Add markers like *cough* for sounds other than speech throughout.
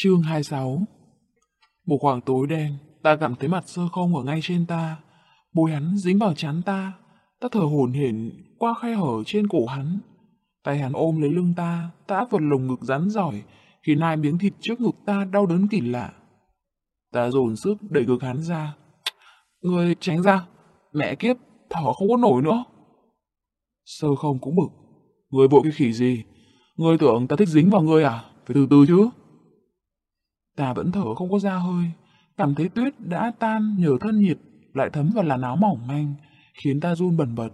Chương 26 Một khoảng tối đen, ta cảm thấy mặt sơ không ở ngay trên ta. bôi hắn dính vào chán ta. Ta thở hổn hển qua khe hở trên cổ hắn. Tay hắn ôm lấy lưng ta, ta áp vào lồng ngực rắn giỏi, khiến hai miếng thịt trước ngực ta đau đớn kỳ lạ. Ta dồn sức đẩy ngực hắn ra. Người tránh ra, mẹ kiếp, thở không có nổi nữa. Sơ không cũng bực. Người vội cái khỉ gì? Người tưởng ta thích dính vào người à? Phải từ từ chứ. Ta vẫn thở không có ra hơi, cảm thấy tuyết đã tan nhờ thân nhiệt lại thấm vào làn áo mỏng manh, khiến ta run bần bật.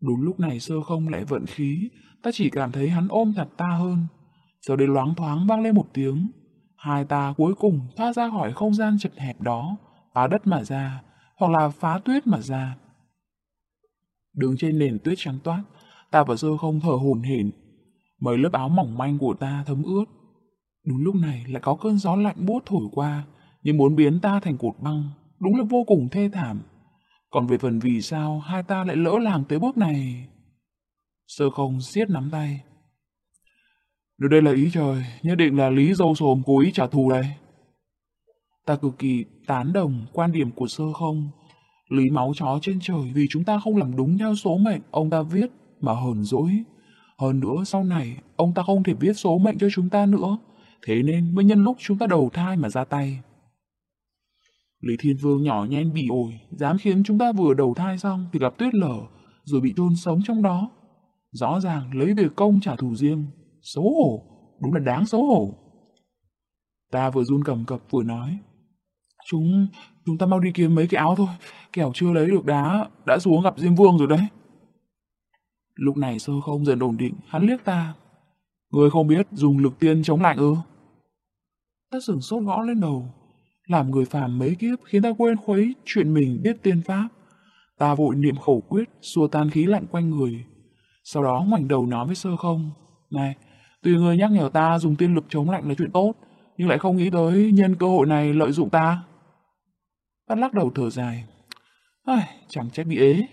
Đúng lúc này sơ không lại vận khí, ta chỉ cảm thấy hắn ôm chặt ta hơn. Giờ đến loáng thoáng vang lên một tiếng. Hai ta cuối cùng thoát ra khỏi không gian chật hẹp đó, phá đất mà ra, hoặc là phá tuyết mà ra. Đứng trên nền tuyết trắng toát, ta và sơ không thở hổn hển. Mấy lớp áo mỏng manh của ta thấm ướt, Đúng lúc này lại có cơn gió lạnh buốt thổi qua, như muốn biến ta thành cột băng, đúng là vô cùng thê thảm. Còn về phần vì sao hai ta lại lỡ làng tới bước này? Sơ không siết nắm tay. Nếu đây là ý trời, nhất định là Lý Dâu Sồm cố ý trả thù đây. Ta cực kỳ tán đồng quan điểm của sơ không. Lý máu chó trên trời vì chúng ta không làm đúng theo số mệnh ông ta viết mà hờn dỗi. Hơn nữa sau này, ông ta không thể viết số mệnh cho chúng ta nữa thế nên mới nhân lúc chúng ta đầu thai mà ra tay. Lý Thiên Vương nhỏ nhen bỉ ổi, dám khiến chúng ta vừa đầu thai xong thì gặp tuyết lở, rồi bị chôn sống trong đó. Rõ ràng lấy việc công trả thù riêng, xấu hổ, đúng là đáng xấu hổ. Ta vừa run cầm cập vừa nói, chúng, chúng ta mau đi kiếm mấy cái áo thôi, kẻo chưa lấy được đá, đã xuống gặp Diêm Vương rồi đấy. Lúc này sơ không dần ổn định, hắn liếc ta. Người không biết dùng lực tiên chống lạnh ư? Ta sửng sốt gõ lên đầu. Làm người phàm mấy kiếp khiến ta quên khuấy chuyện mình biết tiên pháp. Ta vội niệm khẩu quyết, xua tan khí lạnh quanh người. Sau đó ngoảnh đầu nói với sơ không. Này, tùy người nhắc nhở ta dùng tiên lực chống lạnh là chuyện tốt, nhưng lại không nghĩ tới nhân cơ hội này lợi dụng ta. Ta lắc đầu thở dài. Ai, chẳng trách bị ế.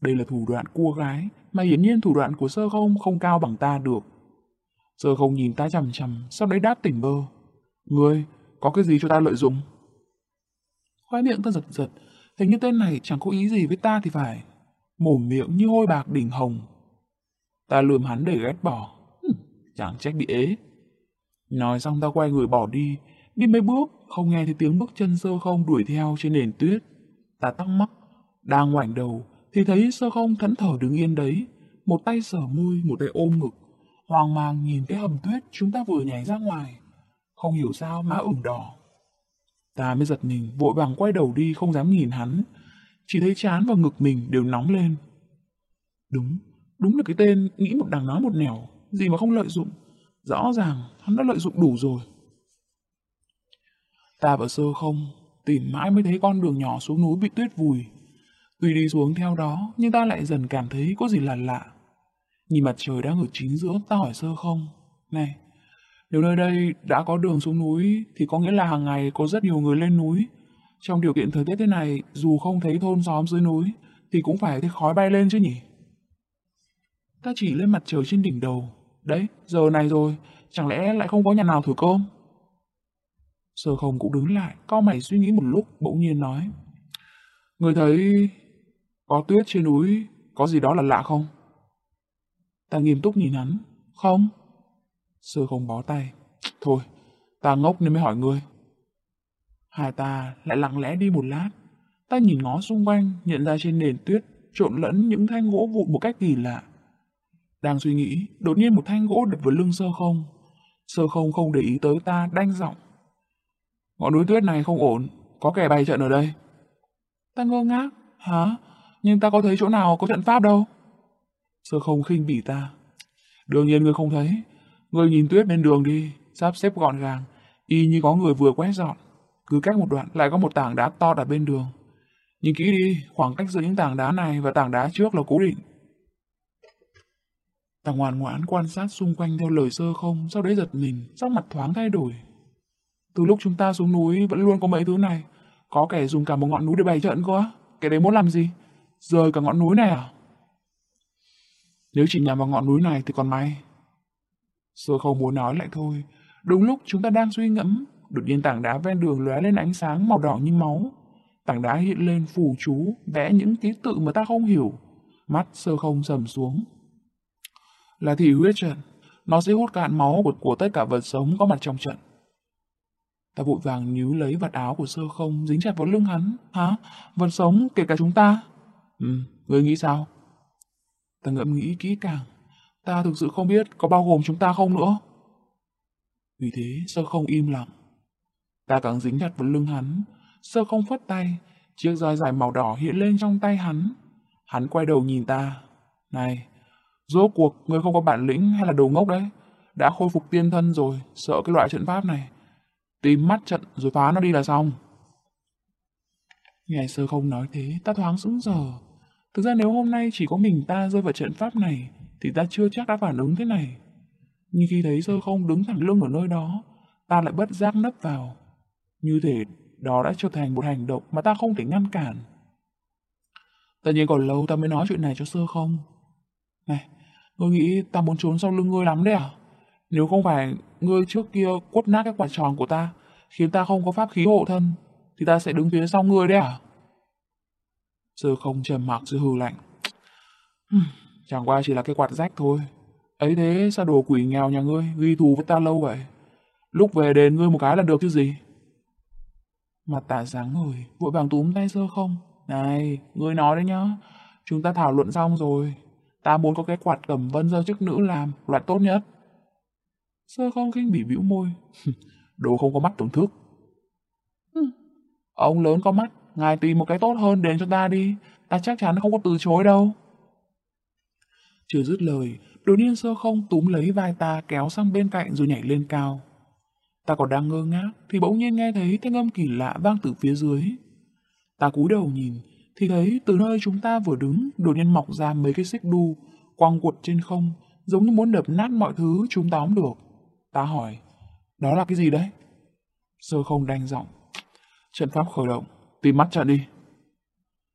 Đây là thủ đoạn cua gái, mà hiển nhiên thủ đoạn của sơ không không cao bằng ta được. Sơ không nhìn ta chằm chằm, sau đấy đáp tỉnh bơ. Ngươi, có cái gì cho ta lợi dụng? Khoai miệng ta giật giật, hình như tên này chẳng có ý gì với ta thì phải. Mồm miệng như hôi bạc đỉnh hồng. Ta lườm hắn để ghét bỏ. chẳng trách bị ế. Nói xong ta quay người bỏ đi, đi mấy bước, không nghe thấy tiếng bước chân sơ không đuổi theo trên nền tuyết. Ta tắc mắc, đang ngoảnh đầu, thì thấy sơ không thẫn thờ đứng yên đấy, một tay sờ môi, một tay ôm ngực, hoang mang nhìn cái hầm tuyết chúng ta vừa nhảy ra ngoài. Không hiểu sao má ửng đỏ. Ta mới giật mình, vội vàng quay đầu đi không dám nhìn hắn. Chỉ thấy chán và ngực mình đều nóng lên. Đúng, đúng là cái tên nghĩ một đằng nói một nẻo, gì mà không lợi dụng. Rõ ràng hắn đã lợi dụng đủ rồi. Ta và sơ không, tìm mãi mới thấy con đường nhỏ xuống núi bị tuyết vùi. Tuy đi xuống theo đó, nhưng ta lại dần cảm thấy có gì là lạ. Nhìn mặt trời đang ở chính giữa, ta hỏi sơ không. Này, nếu nơi đây đã có đường xuống núi, thì có nghĩa là hàng ngày có rất nhiều người lên núi. Trong điều kiện thời tiết thế này, dù không thấy thôn xóm dưới núi, thì cũng phải thấy khói bay lên chứ nhỉ? Ta chỉ lên mặt trời trên đỉnh đầu. Đấy, giờ này rồi, chẳng lẽ lại không có nhà nào thử cơm? Sơ không cũng đứng lại, co mày suy nghĩ một lúc, bỗng nhiên nói. Người thấy có tuyết trên núi, có gì đó là lạ không? Ta nghiêm túc nhìn hắn. Không. Sơ không bó tay. Thôi, ta ngốc nên mới hỏi ngươi. Hai ta lại lặng lẽ đi một lát. Ta nhìn ngó xung quanh, nhận ra trên nền tuyết trộn lẫn những thanh gỗ vụn một cách kỳ lạ. Đang suy nghĩ, đột nhiên một thanh gỗ đập vào lưng sơ không. Sơ không không để ý tới ta, đanh giọng. Ngọn núi tuyết này không ổn, có kẻ bày trận ở đây. Ta ngơ ngác, hả? Nhưng ta có thấy chỗ nào có trận pháp đâu. Sơ không khinh bỉ ta. Đương nhiên ngươi không thấy. Ngươi nhìn tuyết bên đường đi, sắp xếp gọn gàng, y như có người vừa quét dọn. Cứ cách một đoạn lại có một tảng đá to đặt bên đường. Nhìn kỹ đi, khoảng cách giữa những tảng đá này và tảng đá trước là cố định. Ta ngoan ngoãn quan sát xung quanh theo lời sơ không, sau đấy giật mình, sắc mặt thoáng thay đổi. Từ lúc chúng ta xuống núi vẫn luôn có mấy thứ này. Có kẻ dùng cả một ngọn núi để bày trận cơ á. kẻ đấy muốn làm gì? Rời cả ngọn núi này à? Nếu chỉ nhằm vào ngọn núi này thì còn may. Sơ không muốn nói lại thôi. Đúng lúc chúng ta đang suy ngẫm, đột nhiên tảng đá ven đường lóe lên ánh sáng màu đỏ như máu. Tảng đá hiện lên phù chú, vẽ những ký tự mà ta không hiểu. Mắt sơ không sầm xuống. Là thị huyết trận, nó sẽ hút cạn máu của, của tất cả vật sống có mặt trong trận. Ta vội vàng níu lấy vật áo của sơ không dính chặt vào lưng hắn. Hả? Vật sống kể cả chúng ta? Ừ, ngươi nghĩ sao? Ta ngẫm nghĩ kỹ càng. Ta thực sự không biết có bao gồm chúng ta không nữa. Vì thế sơ không im lặng. Ta càng dính chặt vào lưng hắn. Sơ không phất tay. Chiếc roi dài màu đỏ hiện lên trong tay hắn. Hắn quay đầu nhìn ta. Này, rốt cuộc ngươi không có bản lĩnh hay là đồ ngốc đấy? Đã khôi phục tiên thân rồi, sợ cái loại trận pháp này. Tìm mắt trận rồi phá nó đi là xong. Nghe sơ không nói thế, ta thoáng sững sờ. Thực ra nếu hôm nay chỉ có mình ta rơi vào trận pháp này, thì ta chưa chắc đã phản ứng thế này. Nhưng khi thấy sơ không đứng thẳng lưng ở nơi đó, ta lại bất giác nấp vào. Như thể đó đã trở thành một hành động mà ta không thể ngăn cản. Tất nhiên còn lâu ta mới nói chuyện này cho sơ không. Này, ngươi nghĩ ta muốn trốn sau lưng ngươi lắm đấy à? Nếu không phải ngươi trước kia quất nát cái quả tròn của ta, khiến ta không có pháp khí hộ thân, thì ta sẽ đứng phía sau ngươi đấy à? Sơ không trầm mặc dưới hư lạnh. Chẳng qua chỉ là cái quạt rách thôi. Ấy thế sao đồ quỷ nghèo nhà ngươi ghi thù với ta lâu vậy? Lúc về đền ngươi một cái là được chứ gì? Mặt tả sáng ngời, vội vàng túm tay sơ không. Này, ngươi nói đấy nhá. Chúng ta thảo luận xong rồi. Ta muốn có cái quạt cẩm vân do chức nữ làm, loại tốt nhất. Sơ không khinh bỉ bĩu môi. *laughs* Đồ không có mắt tổn thức. Ông lớn có mắt, ngài tìm một cái tốt hơn đến cho ta đi. Ta chắc chắn không có từ chối đâu. Chưa dứt lời, đột nhiên sơ không túm lấy vai ta kéo sang bên cạnh rồi nhảy lên cao. Ta còn đang ngơ ngác thì bỗng nhiên nghe thấy thanh âm kỳ lạ vang từ phía dưới. Ta cúi đầu nhìn thì thấy từ nơi chúng ta vừa đứng đột nhiên mọc ra mấy cái xích đu quăng quật trên không giống như muốn đập nát mọi thứ chúng tóm được. Ta hỏi, đó là cái gì đấy? Sơ không đanh giọng. Trận pháp khởi động, tìm mắt trận đi.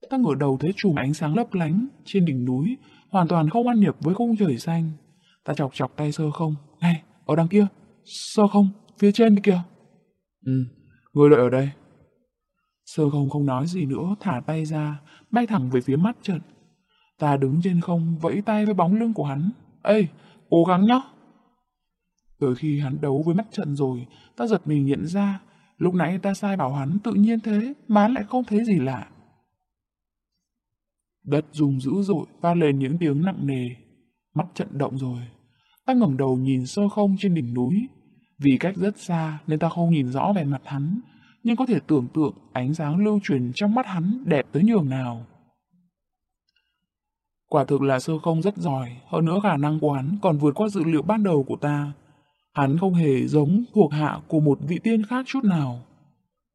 Ta ngửa đầu thấy chùm ánh sáng lấp lánh trên đỉnh núi, hoàn toàn không ăn nhập với khung trời xanh. Ta chọc chọc tay sơ không. Này, ở đằng kia. Sơ không, phía trên kia. Ừ, ngươi đợi ở đây. Sơ không không nói gì nữa, thả tay ra, bay thẳng về phía mắt trận. Ta đứng trên không, vẫy tay với bóng lưng của hắn. Ê, cố gắng nhá. Tới khi hắn đấu với mắt trận rồi, ta giật mình nhận ra, lúc nãy ta sai bảo hắn tự nhiên thế, mà lại không thấy gì lạ. Đất rung dữ dội, phát lên những tiếng nặng nề. Mắt trận động rồi. Ta ngẩng đầu nhìn sơ không trên đỉnh núi. Vì cách rất xa nên ta không nhìn rõ vẻ mặt hắn, nhưng có thể tưởng tượng ánh sáng lưu truyền trong mắt hắn đẹp tới nhường nào. Quả thực là sơ không rất giỏi, hơn nữa khả năng của hắn còn vượt qua dự liệu ban đầu của ta. Hắn không hề giống thuộc hạ của một vị tiên khác chút nào.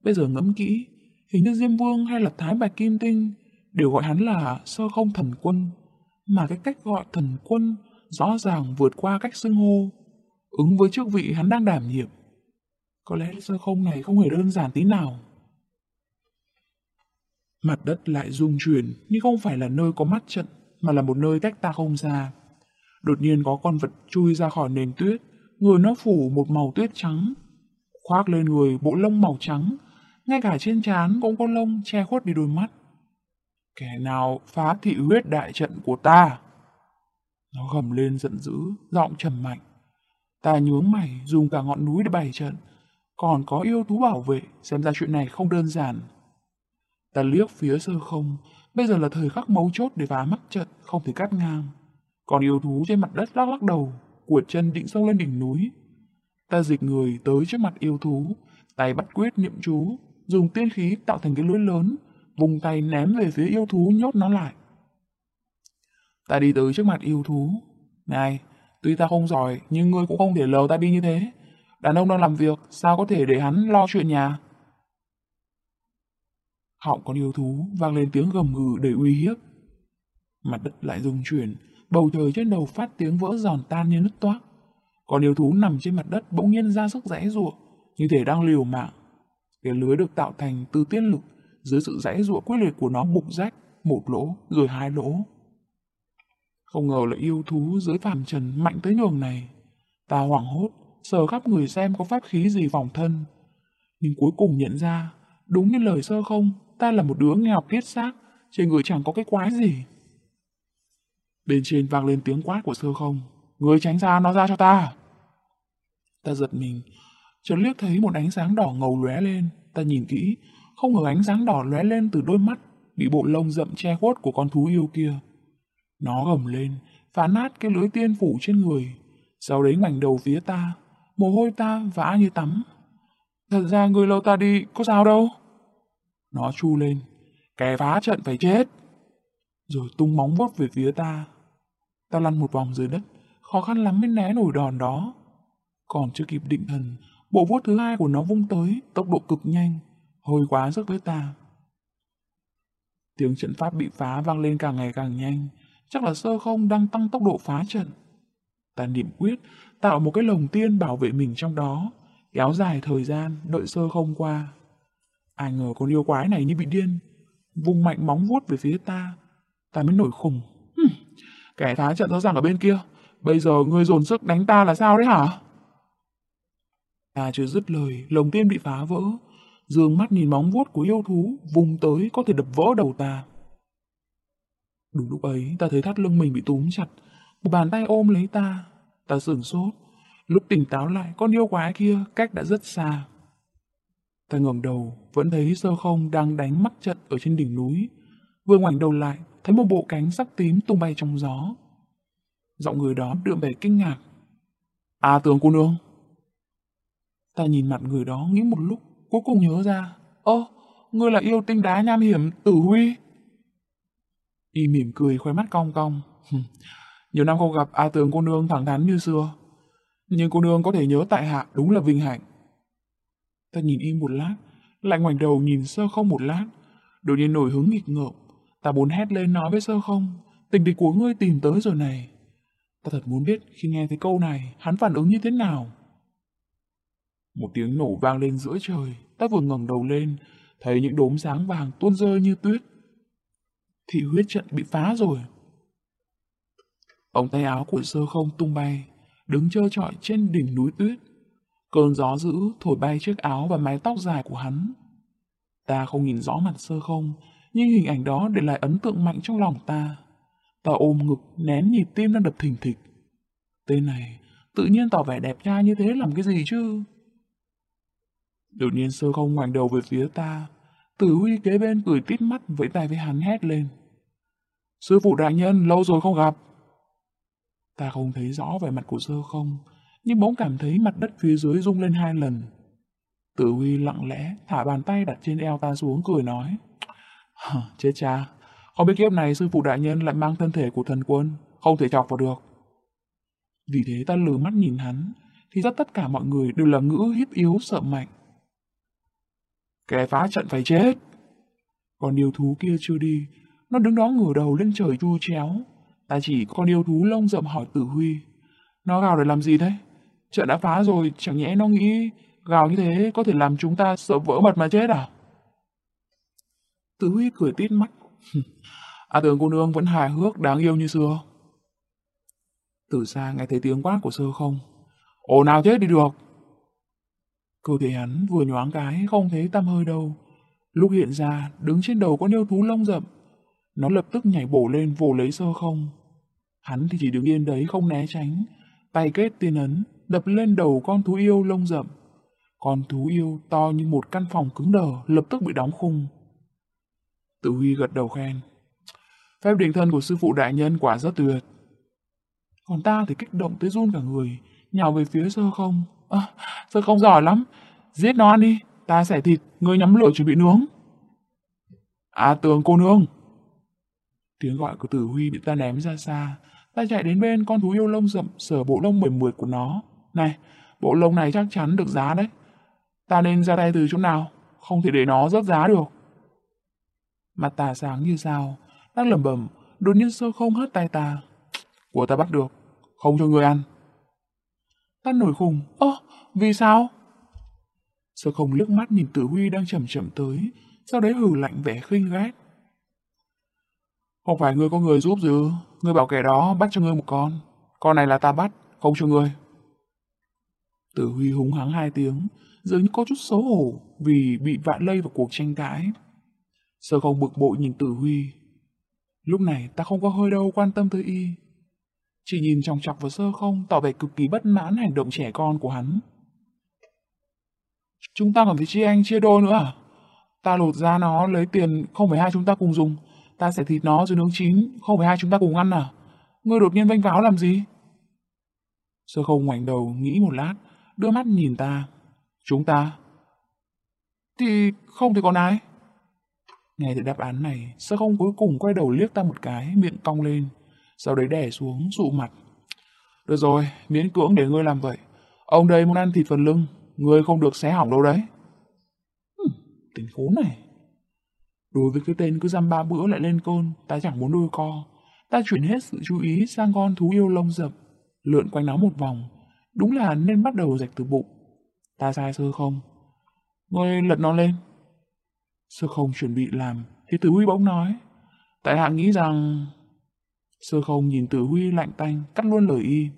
Bây giờ ngẫm kỹ, hình như Diêm Vương hay là Thái Bạch Kim Tinh đều gọi hắn là sơ không thần quân, mà cái cách gọi thần quân rõ ràng vượt qua cách xưng hô, ứng với chức vị hắn đang đảm nhiệm. Có lẽ sơ không này không hề đơn giản tí nào. Mặt đất lại rung chuyển, nhưng không phải là nơi có mắt trận, mà là một nơi cách ta không xa. Đột nhiên có con vật chui ra khỏi nền tuyết, người nó phủ một màu tuyết trắng, khoác lên người bộ lông màu trắng, ngay cả trên trán cũng có lông che khuất đi đôi mắt. Kẻ nào phá thị huyết đại trận của ta? Nó gầm lên giận dữ, giọng trầm mạnh. Ta nhướng mày dùng cả ngọn núi để bày trận, còn có yêu thú bảo vệ, xem ra chuyện này không đơn giản. Ta liếc phía sơ không, bây giờ là thời khắc mấu chốt để phá mắc trận, không thể cắt ngang. Còn yêu thú trên mặt đất lắc lắc đầu, cuột chân định sâu lên đỉnh núi. Ta dịch người tới trước mặt yêu thú, tay bắt quyết niệm chú, dùng tiên khí tạo thành cái lưỡi lớn, vùng tay ném về phía yêu thú nhốt nó lại. Ta đi tới trước mặt yêu thú. Này, tuy ta không giỏi, nhưng ngươi cũng không thể lờ ta đi như thế. Đàn ông đang làm việc, sao có thể để hắn lo chuyện nhà? Họng con yêu thú vang lên tiếng gầm gừ đầy uy hiếp. Mặt đất lại rung chuyển, bầu trời trên đầu phát tiếng vỡ giòn tan như nứt toác. còn yêu thú nằm trên mặt đất bỗng nhiên ra sức rẽ rụa như thể đang liều mạng. Cái lưới được tạo thành từ tiên lực, dưới sự rẽ rụa quyết liệt của nó bục rách, một lỗ rồi hai lỗ. Không ngờ là yêu thú dưới phàm trần mạnh tới nhường này. Ta hoảng hốt, sờ khắp người xem có pháp khí gì vòng thân. Nhưng cuối cùng nhận ra, đúng như lời sơ không, ta là một đứa nghèo kiết xác, trên người chẳng có cái quái gì. Bên trên vang lên tiếng quát của sơ không, người tránh ra nó ra cho ta. Ta giật mình, chợt liếc thấy một ánh sáng đỏ ngầu lóe lên, ta nhìn kỹ, không ngờ ánh sáng đỏ lóe lên từ đôi mắt bị bộ lông rậm che khuất của con thú yêu kia. Nó gầm lên, phá nát cái lưới tiên phủ trên người, sau đấy ngoảnh đầu phía ta, mồ hôi ta vã như tắm. Thật ra người lâu ta đi, có sao đâu. Nó chu lên, kẻ phá trận phải chết. Rồi tung móng vuốt về phía ta. Ta lăn một vòng dưới đất, khó khăn lắm mới né nổi đòn đó. Còn chưa kịp định thần, bộ vuốt thứ hai của nó vung tới, tốc độ cực nhanh, hơi quá sức với ta. Tiếng trận pháp bị phá vang lên càng ngày càng nhanh, chắc là sơ không đang tăng tốc độ phá trận. Ta niệm quyết, tạo một cái lồng tiên bảo vệ mình trong đó, kéo dài thời gian, đợi sơ không qua. Ai ngờ con yêu quái này như bị điên, vùng mạnh móng vuốt về phía ta. Ta mới nổi khùng. Hừm, kẻ phá trận rõ ràng ở bên kia, bây giờ ngươi dồn sức đánh ta là sao đấy hả? Ta chưa dứt lời, lồng tiên bị phá vỡ, dương mắt nhìn móng vuốt của yêu thú, vùng tới có thể đập vỡ đầu ta. Đúng lúc ấy, ta thấy thắt lưng mình bị túm chặt, một bàn tay ôm lấy ta. Ta sửng sốt, lúc tỉnh táo lại, con yêu quái kia cách đã rất xa. Ta ngẩng đầu, vẫn thấy sơ không đang đánh mắt trận ở trên đỉnh núi. Vừa ngoảnh đầu lại, thấy một bộ cánh sắc tím tung bay trong gió. Giọng người đó đượm vẻ kinh ngạc. À tướng cô nương. Ta nhìn mặt người đó nghĩ một lúc, cuối cùng nhớ ra. Ơ, ngươi là yêu tinh đá nham hiểm tử huy. Y mỉm cười khoe mắt cong cong. Nhiều năm không gặp à, A Tường cô nương thẳng thắn như xưa. Nhưng cô nương có thể nhớ tại hạ đúng là vinh hạnh. Ta nhìn y một lát, lại ngoảnh đầu nhìn sơ không một lát. Đột nhiên nổi hứng nghịch ngợm. Ta muốn hét lên nói với sơ không. Tình địch của ngươi tìm tới rồi này. Ta thật muốn biết khi nghe thấy câu này, hắn phản ứng như thế nào. Một tiếng nổ vang lên giữa trời. Ta vừa ngẩng đầu lên, thấy những đốm sáng vàng tuôn rơi như tuyết. Thị huyết trận bị phá rồi. Ống tay áo của sơ không tung bay, đứng trơ trọi trên đỉnh núi tuyết. Cơn gió dữ thổi bay chiếc áo và mái tóc dài của hắn. Ta không nhìn rõ mặt sơ không, nhưng hình ảnh đó để lại ấn tượng mạnh trong lòng ta. Ta ôm ngực, nén nhịp tim đang đập thình thịch. Tên này, tự nhiên tỏ vẻ đẹp trai như thế làm cái gì chứ? Đột nhiên sơ không ngoảnh đầu về phía ta. Tử Huy kế bên cười tít mắt vẫy tay với hắn hét lên. Sư phụ đại nhân, lâu rồi không gặp. Ta không thấy rõ vẻ mặt của sơ không, nhưng bỗng cảm thấy mặt đất phía dưới rung lên hai lần. Tử Huy lặng lẽ thả bàn tay đặt trên eo ta xuống cười nói. Chết cha, không biết kiếp này sư phụ đại nhân lại mang thân thể của thần quân, không thể chọc vào được. Vì thế ta lừa mắt nhìn hắn, thì rất tất cả mọi người đều là ngữ hiếp yếu sợ mạnh. Kẻ phá trận phải chết. Còn yêu thú kia chưa đi, nó đứng đó ngửa đầu lên trời chu chéo. Ta chỉ con yêu thú lông rậm hỏi tử huy. Nó gào để làm gì thế? Trận đã phá rồi, chẳng nhẽ nó nghĩ gào như thế có thể làm chúng ta sợ vỡ mật mà chết à? Tử huy cười tít mắt. *laughs* à Tường cô nương vẫn hài hước đáng yêu như xưa. Từ xa nghe thấy tiếng quát của sơ không. Ồ nào chết đi được. Cơ thể hắn vừa nhoáng cái không thấy tăm hơi đâu. Lúc hiện ra, đứng trên đầu con yêu thú lông rậm. Nó lập tức nhảy bổ lên vồ lấy sơ không. Hắn thì chỉ đứng yên đấy không né tránh. Tay kết tiên ấn, đập lên đầu con thú yêu lông rậm. Con thú yêu to như một căn phòng cứng đờ, lập tức bị đóng khung. Tử Huy gật đầu khen. Phép định thân của sư phụ đại nhân quả rất tuyệt. Còn ta thì kích động tới run cả người, nhào về phía sơ không. À, sơ không giỏi lắm, giết nó ăn đi, ta sẽ thịt, ngươi nhắm lửa chuẩn bị nướng. À tường cô nương. Tiếng gọi của tử huy bị ta ném ra xa, ta chạy đến bên con thú yêu lông rậm, sở bộ lông mười mượt của nó. Này, bộ lông này chắc chắn được giá đấy. Ta nên ra tay từ chỗ nào, không thể để nó rớt giá được. Mặt ta sáng như sao, đang lẩm bẩm, đột nhiên sơ không hất tay ta. Của ta bắt được, không cho người ăn. Ta nổi khùng, ơ, vì sao? Sơ không liếc mắt nhìn tử huy đang chậm chậm tới, sau đấy hử lạnh vẻ khinh ghét. Không phải ngươi có người giúp chứ, ngươi bảo kẻ đó bắt cho ngươi một con. Con này là ta bắt, không cho ngươi. Tử Huy húng hắng hai tiếng, dường như có chút xấu hổ vì bị vạ lây vào cuộc tranh cãi. Sơ không bực bội nhìn Tử Huy. Lúc này ta không có hơi đâu quan tâm tới y. Chỉ nhìn trong chọc vào sơ không tỏ vẻ cực kỳ bất mãn hành động trẻ con của hắn. Chúng ta còn phải chia anh chia đôi nữa à? Ta lột ra nó lấy tiền không phải hai chúng ta cùng dùng. Ta sẽ thịt nó rồi nướng chín, không phải hai chúng ta cùng ăn à? Ngươi đột nhiên vênh váo làm gì? Sơ không ngoảnh đầu nghĩ một lát, đưa mắt nhìn ta. Chúng ta? Thì không thì còn ai? Nghe thấy đáp án này, sơ không cuối cùng quay đầu liếc ta một cái, miệng cong lên. Sau đấy đè xuống, dụ mặt. Được rồi, miễn cưỡng để ngươi làm vậy. Ông đây muốn ăn thịt phần lưng, ngươi không được xé hỏng đâu đấy. Hừm, tính khốn này. Đối với cái tên cứ dăm ba bữa lại lên cơn, ta chẳng muốn đôi co. Ta chuyển hết sự chú ý sang con thú yêu lông rập, lượn quanh nó một vòng. Đúng là nên bắt đầu rạch từ bụng. Ta sai sơ không? Ngươi lật nó lên. Sơ không chuẩn bị làm, thì Tử Huy bỗng nói. Tại hạ nghĩ rằng... Sơ không nhìn Tử Huy lạnh tanh, cắt luôn lời y.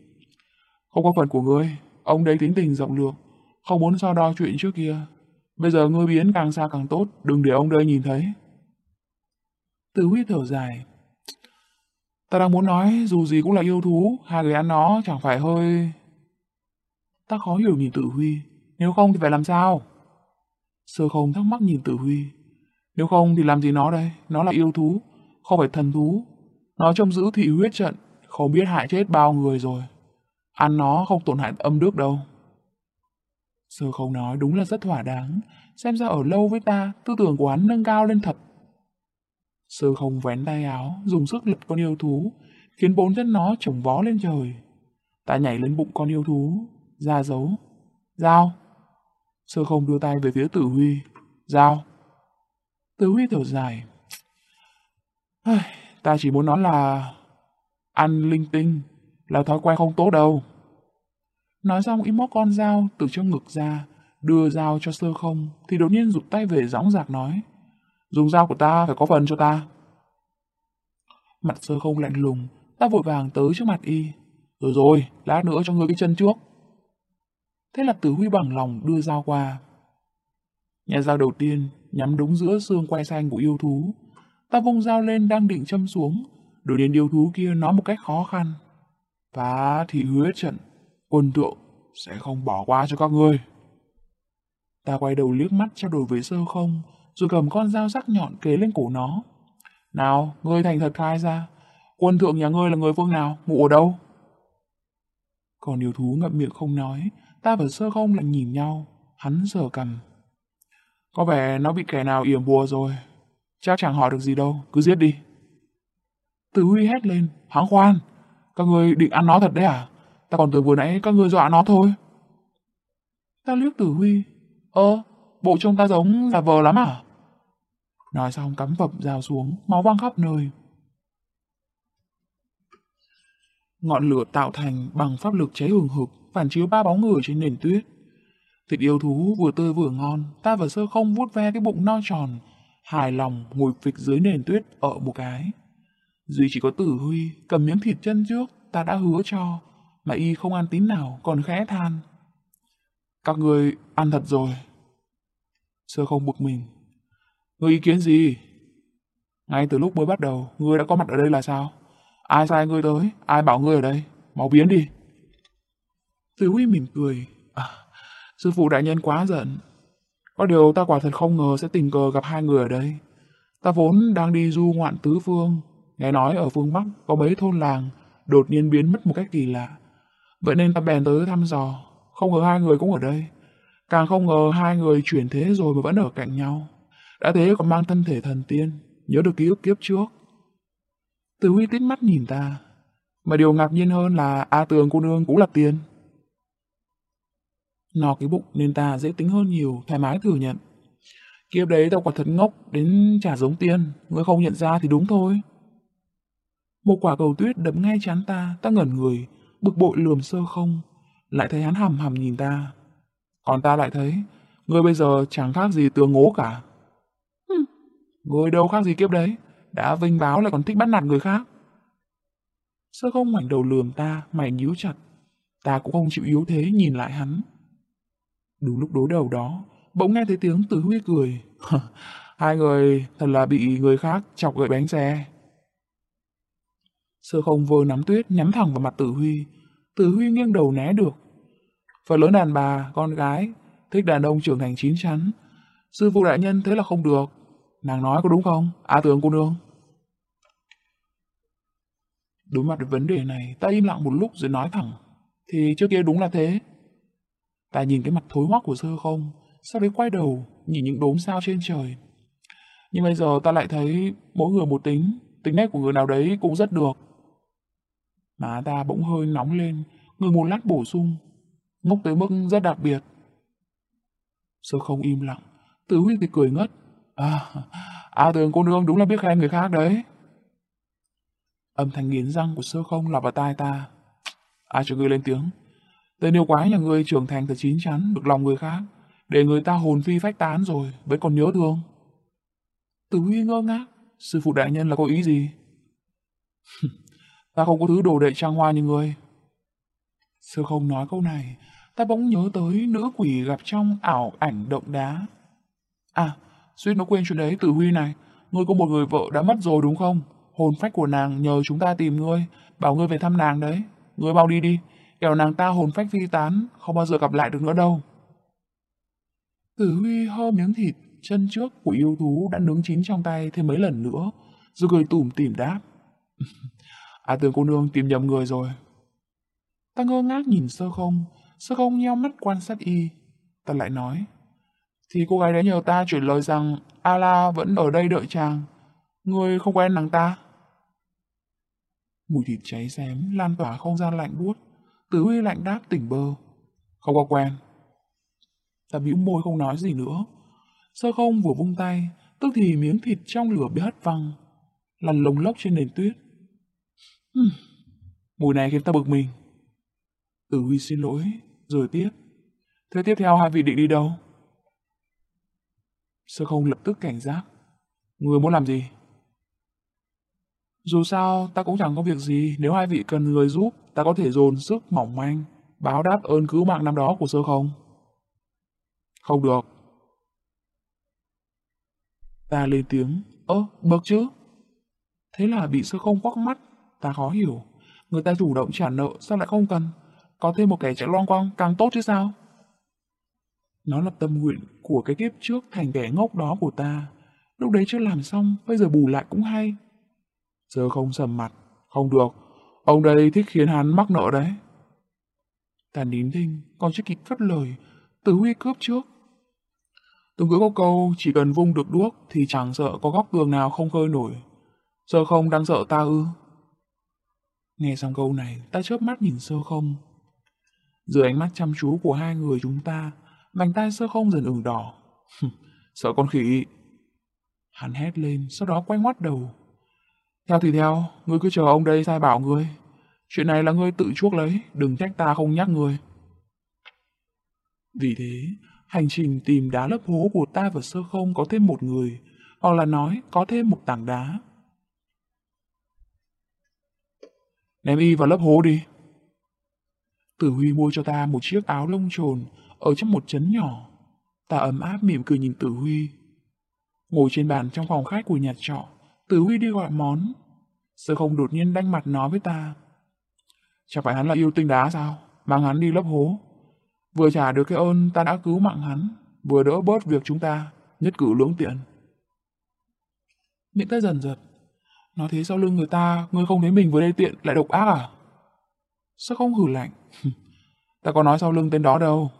Không có phần của ngươi, ông đấy tính tình rộng lượng, không muốn so đo chuyện trước kia. Bây giờ ngươi biến càng xa càng tốt, đừng để ông đây nhìn thấy. Tử Huy thở dài. Ta đang muốn nói, dù gì cũng là yêu thú, hai người ăn nó chẳng phải hơi... Ta khó hiểu nhìn Tử Huy, nếu không thì phải làm sao? Sơ không thắc mắc nhìn Tử Huy. Nếu không thì làm gì nó đây? Nó là yêu thú, không phải thần thú. Nó trông giữ thị huyết trận, không biết hại chết bao người rồi. Ăn nó không tổn hại âm đức đâu. Sơ không nói đúng là rất thỏa đáng. Xem ra ở lâu với ta, tư tưởng của hắn nâng cao lên thật. Sơ không vén tay áo, dùng sức lật con yêu thú, khiến bốn chân nó chồng vó lên trời. Ta nhảy lên bụng con yêu thú, ra dấu. Dao. Sơ không đưa tay về phía tử huy. Dao từ huy thở dài. Ta chỉ muốn nói là ăn linh tinh là thói quen không tốt đâu. Nói xong y móc con dao từ trong ngực ra, đưa dao cho sơ không, thì đột nhiên rụt tay về gióng giạc nói. Dùng dao của ta phải có phần cho ta. Mặt sơ không lạnh lùng, ta vội vàng tới trước mặt y. Rồi rồi, lát nữa cho ngươi cái chân trước. Thế là tử huy bằng lòng đưa dao qua. Nhà dao đầu tiên nhắm đúng giữa xương quay xanh của yêu thú. Ta vung dao lên đang định châm xuống, đột nhiên yêu thú kia nói một cách khó khăn. Phá thị hứa trận, quân tượng sẽ không bỏ qua cho các ngươi. Ta quay đầu liếc mắt trao đổi với sơ không, rồi cầm con dao sắc nhọn kế lên cổ nó. Nào, ngươi thành thật khai ra, quân thượng nhà ngươi là người phương nào, ngủ ở đâu? Còn yêu thú ngậm miệng không nói, ta và sơ không lại nhìn nhau, hắn sờ cầm. Có vẻ nó bị kẻ nào yểm bùa rồi, chắc chẳng hỏi được gì đâu, cứ giết đi. Tử Huy hét lên, háng khoan, các ngươi định ăn nó thật đấy à? Ta còn tưởng vừa nãy các ngươi dọa nó thôi. Ta liếc Tử Huy, ơ, bộ trông ta giống giả vờ lắm à? Nói xong cắm vập rào xuống, máu văng khắp nơi. Ngọn lửa tạo thành bằng pháp lực cháy hừng hực, phản chiếu ba bóng người trên nền tuyết. Thịt yêu thú vừa tươi vừa ngon, ta và sơ không vuốt ve cái bụng no tròn, hài lòng ngồi phịch dưới nền tuyết ở một cái. Duy chỉ có tử huy, cầm miếng thịt chân trước, ta đã hứa cho, mà y không ăn tín nào, còn khẽ than. Các người ăn thật rồi. Sơ không bực mình, người ý kiến gì? Ngay từ lúc mới bắt đầu, ngươi đã có mặt ở đây là sao? Ai sai ngươi tới? Ai bảo ngươi ở đây? Mau biến đi. tử Huy mỉm cười. Sư phụ đại nhân quá giận. Có điều ta quả thật không ngờ sẽ tình cờ gặp hai người ở đây. Ta vốn đang đi du ngoạn tứ phương. Nghe nói ở phương Bắc có mấy thôn làng đột nhiên biến mất một cách kỳ lạ. Vậy nên ta bèn tới thăm dò. Không ngờ hai người cũng ở đây. Càng không ngờ hai người chuyển thế rồi mà vẫn ở cạnh nhau. Đã thế còn mang thân thể thần tiên, nhớ được ký ức kiếp trước. Từ Huy tít mắt nhìn ta. Mà điều ngạc nhiên hơn là A Tường cô nương cũng là tiền. No cái bụng nên ta dễ tính hơn nhiều, thoải mái thừa nhận. Kiếp đấy tao quả thật ngốc đến chả giống tiên, ngươi không nhận ra thì đúng thôi. Một quả cầu tuyết đập ngay chán ta, ta ngẩn người, bực bội lườm sơ không, lại thấy hắn hầm hầm nhìn ta. Còn ta lại thấy, ngươi bây giờ chẳng khác gì tường ngố cả. Người đâu khác gì kiếp đấy, đã vinh báo lại còn thích bắt nạt người khác. Sơ không ngoảnh đầu lườm ta, mày nhíu chặt. Ta cũng không chịu yếu thế nhìn lại hắn. Đúng lúc đối đầu đó, bỗng nghe thấy tiếng Tử Huy cười. *laughs* Hai người thật là bị người khác chọc gậy bánh xe. Sơ không vơ nắm tuyết nhắm thẳng vào mặt Tử Huy. Tử Huy nghiêng đầu né được. Phần lớn đàn bà, con gái, thích đàn ông trưởng thành chín chắn. Sư phụ đại nhân thế là không được. Nàng nói có đúng không? À tướng cô nương. Đối mặt với vấn đề này, ta im lặng một lúc rồi nói thẳng. Thì trước kia đúng là thế. Ta nhìn cái mặt thối hoắc của sơ không, sau đấy quay đầu, nhìn những đốm sao trên trời. Nhưng bây giờ ta lại thấy mỗi người một tính, tính nét của người nào đấy cũng rất được. Má ta bỗng hơi nóng lên, người một lát bổ sung, ngốc tới mức rất đặc biệt. Sơ không im lặng, tử huy thì cười ngất. À, à tường cô nương đúng là biết khen người khác đấy. Âm thanh nghiến răng của sơ không lọt vào tai ta. Ai cho ngươi lên tiếng? Tên yêu quái nhà ngươi trưởng thành thật chín chắn, được lòng người khác, để người ta hồn phi phách tán rồi, vẫn còn nhớ thương. Tử Huy ngơ ngác, sư phụ đại nhân là có ý gì? *laughs* ta không có thứ đồ đệ trang hoa như ngươi. sư không nói câu này, ta bỗng nhớ tới nữ quỷ gặp trong ảo ảnh động đá. À, suýt nó quên chuyện đấy, Tử Huy này, ngươi có một người vợ đã mất rồi đúng không? Hồn phách của nàng nhờ chúng ta tìm ngươi, bảo ngươi về thăm nàng đấy. Ngươi mau đi đi, kẻo nàng ta hồn phách phi tán, không bao giờ gặp lại được nữa đâu. Tử Huy ho miếng thịt, chân trước của yêu thú đã nướng chín trong tay thêm mấy lần nữa, rồi cười tủm tỉm đáp. *laughs* à tưởng cô nương tìm nhầm người rồi. Ta ngơ ngác nhìn sơ không, sơ không nheo mắt quan sát y. Ta lại nói, thì cô gái đã nhờ ta chuyển lời rằng A-la vẫn ở đây đợi chàng. Người không quen nàng ta. Mùi thịt cháy xém lan tỏa không gian lạnh buốt. Tử Huy lạnh đáp tỉnh bơ. Không có quen. Ta bĩu môi không nói gì nữa. Sơ không vừa vung tay, tức thì miếng thịt trong lửa bị hất văng, lăn lồng lốc trên nền tuyết. Hừm, mùi này khiến ta bực mình. Tử Huy xin lỗi, rồi tiếp. Thế tiếp theo hai vị định đi đâu? Sơ không lập tức cảnh giác. Người muốn làm gì? Dù sao, ta cũng chẳng có việc gì, nếu hai vị cần người giúp, ta có thể dồn sức mỏng manh, báo đáp ơn cứu mạng năm đó của sơ không. Không được. Ta lên tiếng, ơ, bậc chứ. Thế là bị sơ không quắc mắt, ta khó hiểu. Người ta chủ động trả nợ, sao lại không cần? Có thêm một kẻ chạy loang quang càng tốt chứ sao? Nó là tâm nguyện của cái kiếp trước thành kẻ ngốc đó của ta. Lúc đấy chưa làm xong, bây giờ bù lại cũng hay. Giờ không sầm mặt. Không được. Ông đây thích khiến hắn mắc nợ đấy. Ta nín thinh, còn chưa kịp cất lời. Tử Huy cướp trước. Từng cứ có câu, chỉ cần vung được đuốc thì chẳng sợ có góc tường nào không khơi nổi. Sơ không đang sợ ta ư. Nghe xong câu này, ta chớp mắt nhìn sơ không. Dưới ánh mắt chăm chú của hai người chúng ta, vành tay sơ không dần ửng đỏ. *laughs* sợ con khỉ. Hắn hét lên, sau đó quay ngoắt đầu. Theo thì theo, ngươi cứ chờ ông đây sai bảo ngươi. Chuyện này là ngươi tự chuốc lấy, đừng trách ta không nhắc ngươi. Vì thế, hành trình tìm đá lấp hố của ta và sơ không có thêm một người, hoặc là nói có thêm một tảng đá. Ném y vào lấp hố đi. Tử Huy mua cho ta một chiếc áo lông trồn ở trong một chấn nhỏ. Ta ấm áp mỉm cười nhìn Tử Huy. Ngồi trên bàn trong phòng khách của nhà trọ, Tử Huy đi gọi món. Sơ không đột nhiên đanh mặt nói với ta. Chẳng phải hắn là yêu tinh đá sao? Mang hắn đi lấp hố. Vừa trả được cái ơn ta đã cứu mạng hắn, vừa đỡ bớt việc chúng ta, nhất cử lưỡng tiện. Miệng ta dần giật. Nói thế sau lưng người ta, ngươi không thấy mình vừa đây tiện lại độc ác à? Sao không hử lạnh? *laughs* ta có nói sau lưng tên đó đâu.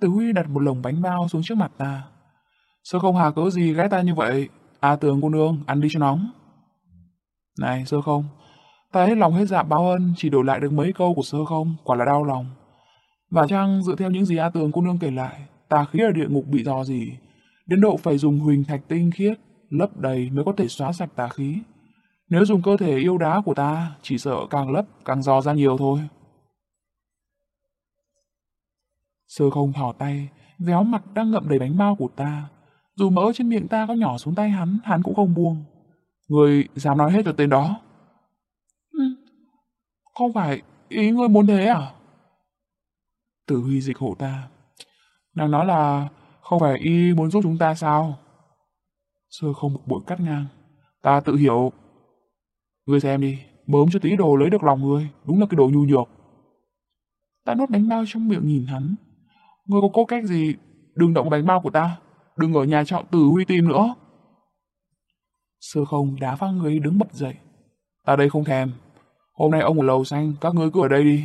Tử Huy đặt một lồng bánh bao xuống trước mặt ta. Sao không hà cớ gì ghét ta như vậy? À tường cô nương, ăn đi cho nóng. Này, sơ không, ta hết lòng hết dạ báo ân, chỉ đổi lại được mấy câu của sơ không, quả là đau lòng. Và chăng dựa theo những gì A Tường cô nương kể lại, tà khí ở địa ngục bị dò gì, đến độ phải dùng huỳnh thạch tinh khiết, lấp đầy mới có thể xóa sạch tà khí. Nếu dùng cơ thể yêu đá của ta, chỉ sợ càng lấp càng dò ra nhiều thôi. Sơ không thỏ tay, véo mặt đang ngậm đầy bánh bao của ta. Dù mỡ trên miệng ta có nhỏ xuống tay hắn, hắn cũng không buông. Người dám nói hết cho tên đó. Ừ, không phải ý ngươi muốn thế à? Tử Huy dịch hộ ta. Nàng nói là không phải y muốn giúp chúng ta sao? Sơ không bực bội cắt ngang. Ta tự hiểu. Ngươi xem đi, bớm cho tí đồ lấy được lòng ngươi, đúng là cái đồ nhu nhược. Ta nuốt bánh bao trong miệng nhìn hắn. Ngươi có cố cách gì, đừng động bánh bao của ta, đừng ở nhà trọ tử huy tìm nữa. Sơ không đá phát người đứng bật dậy. Ta đây không thèm. Hôm nay ông ở lầu xanh, các ngươi cứ ở đây đi.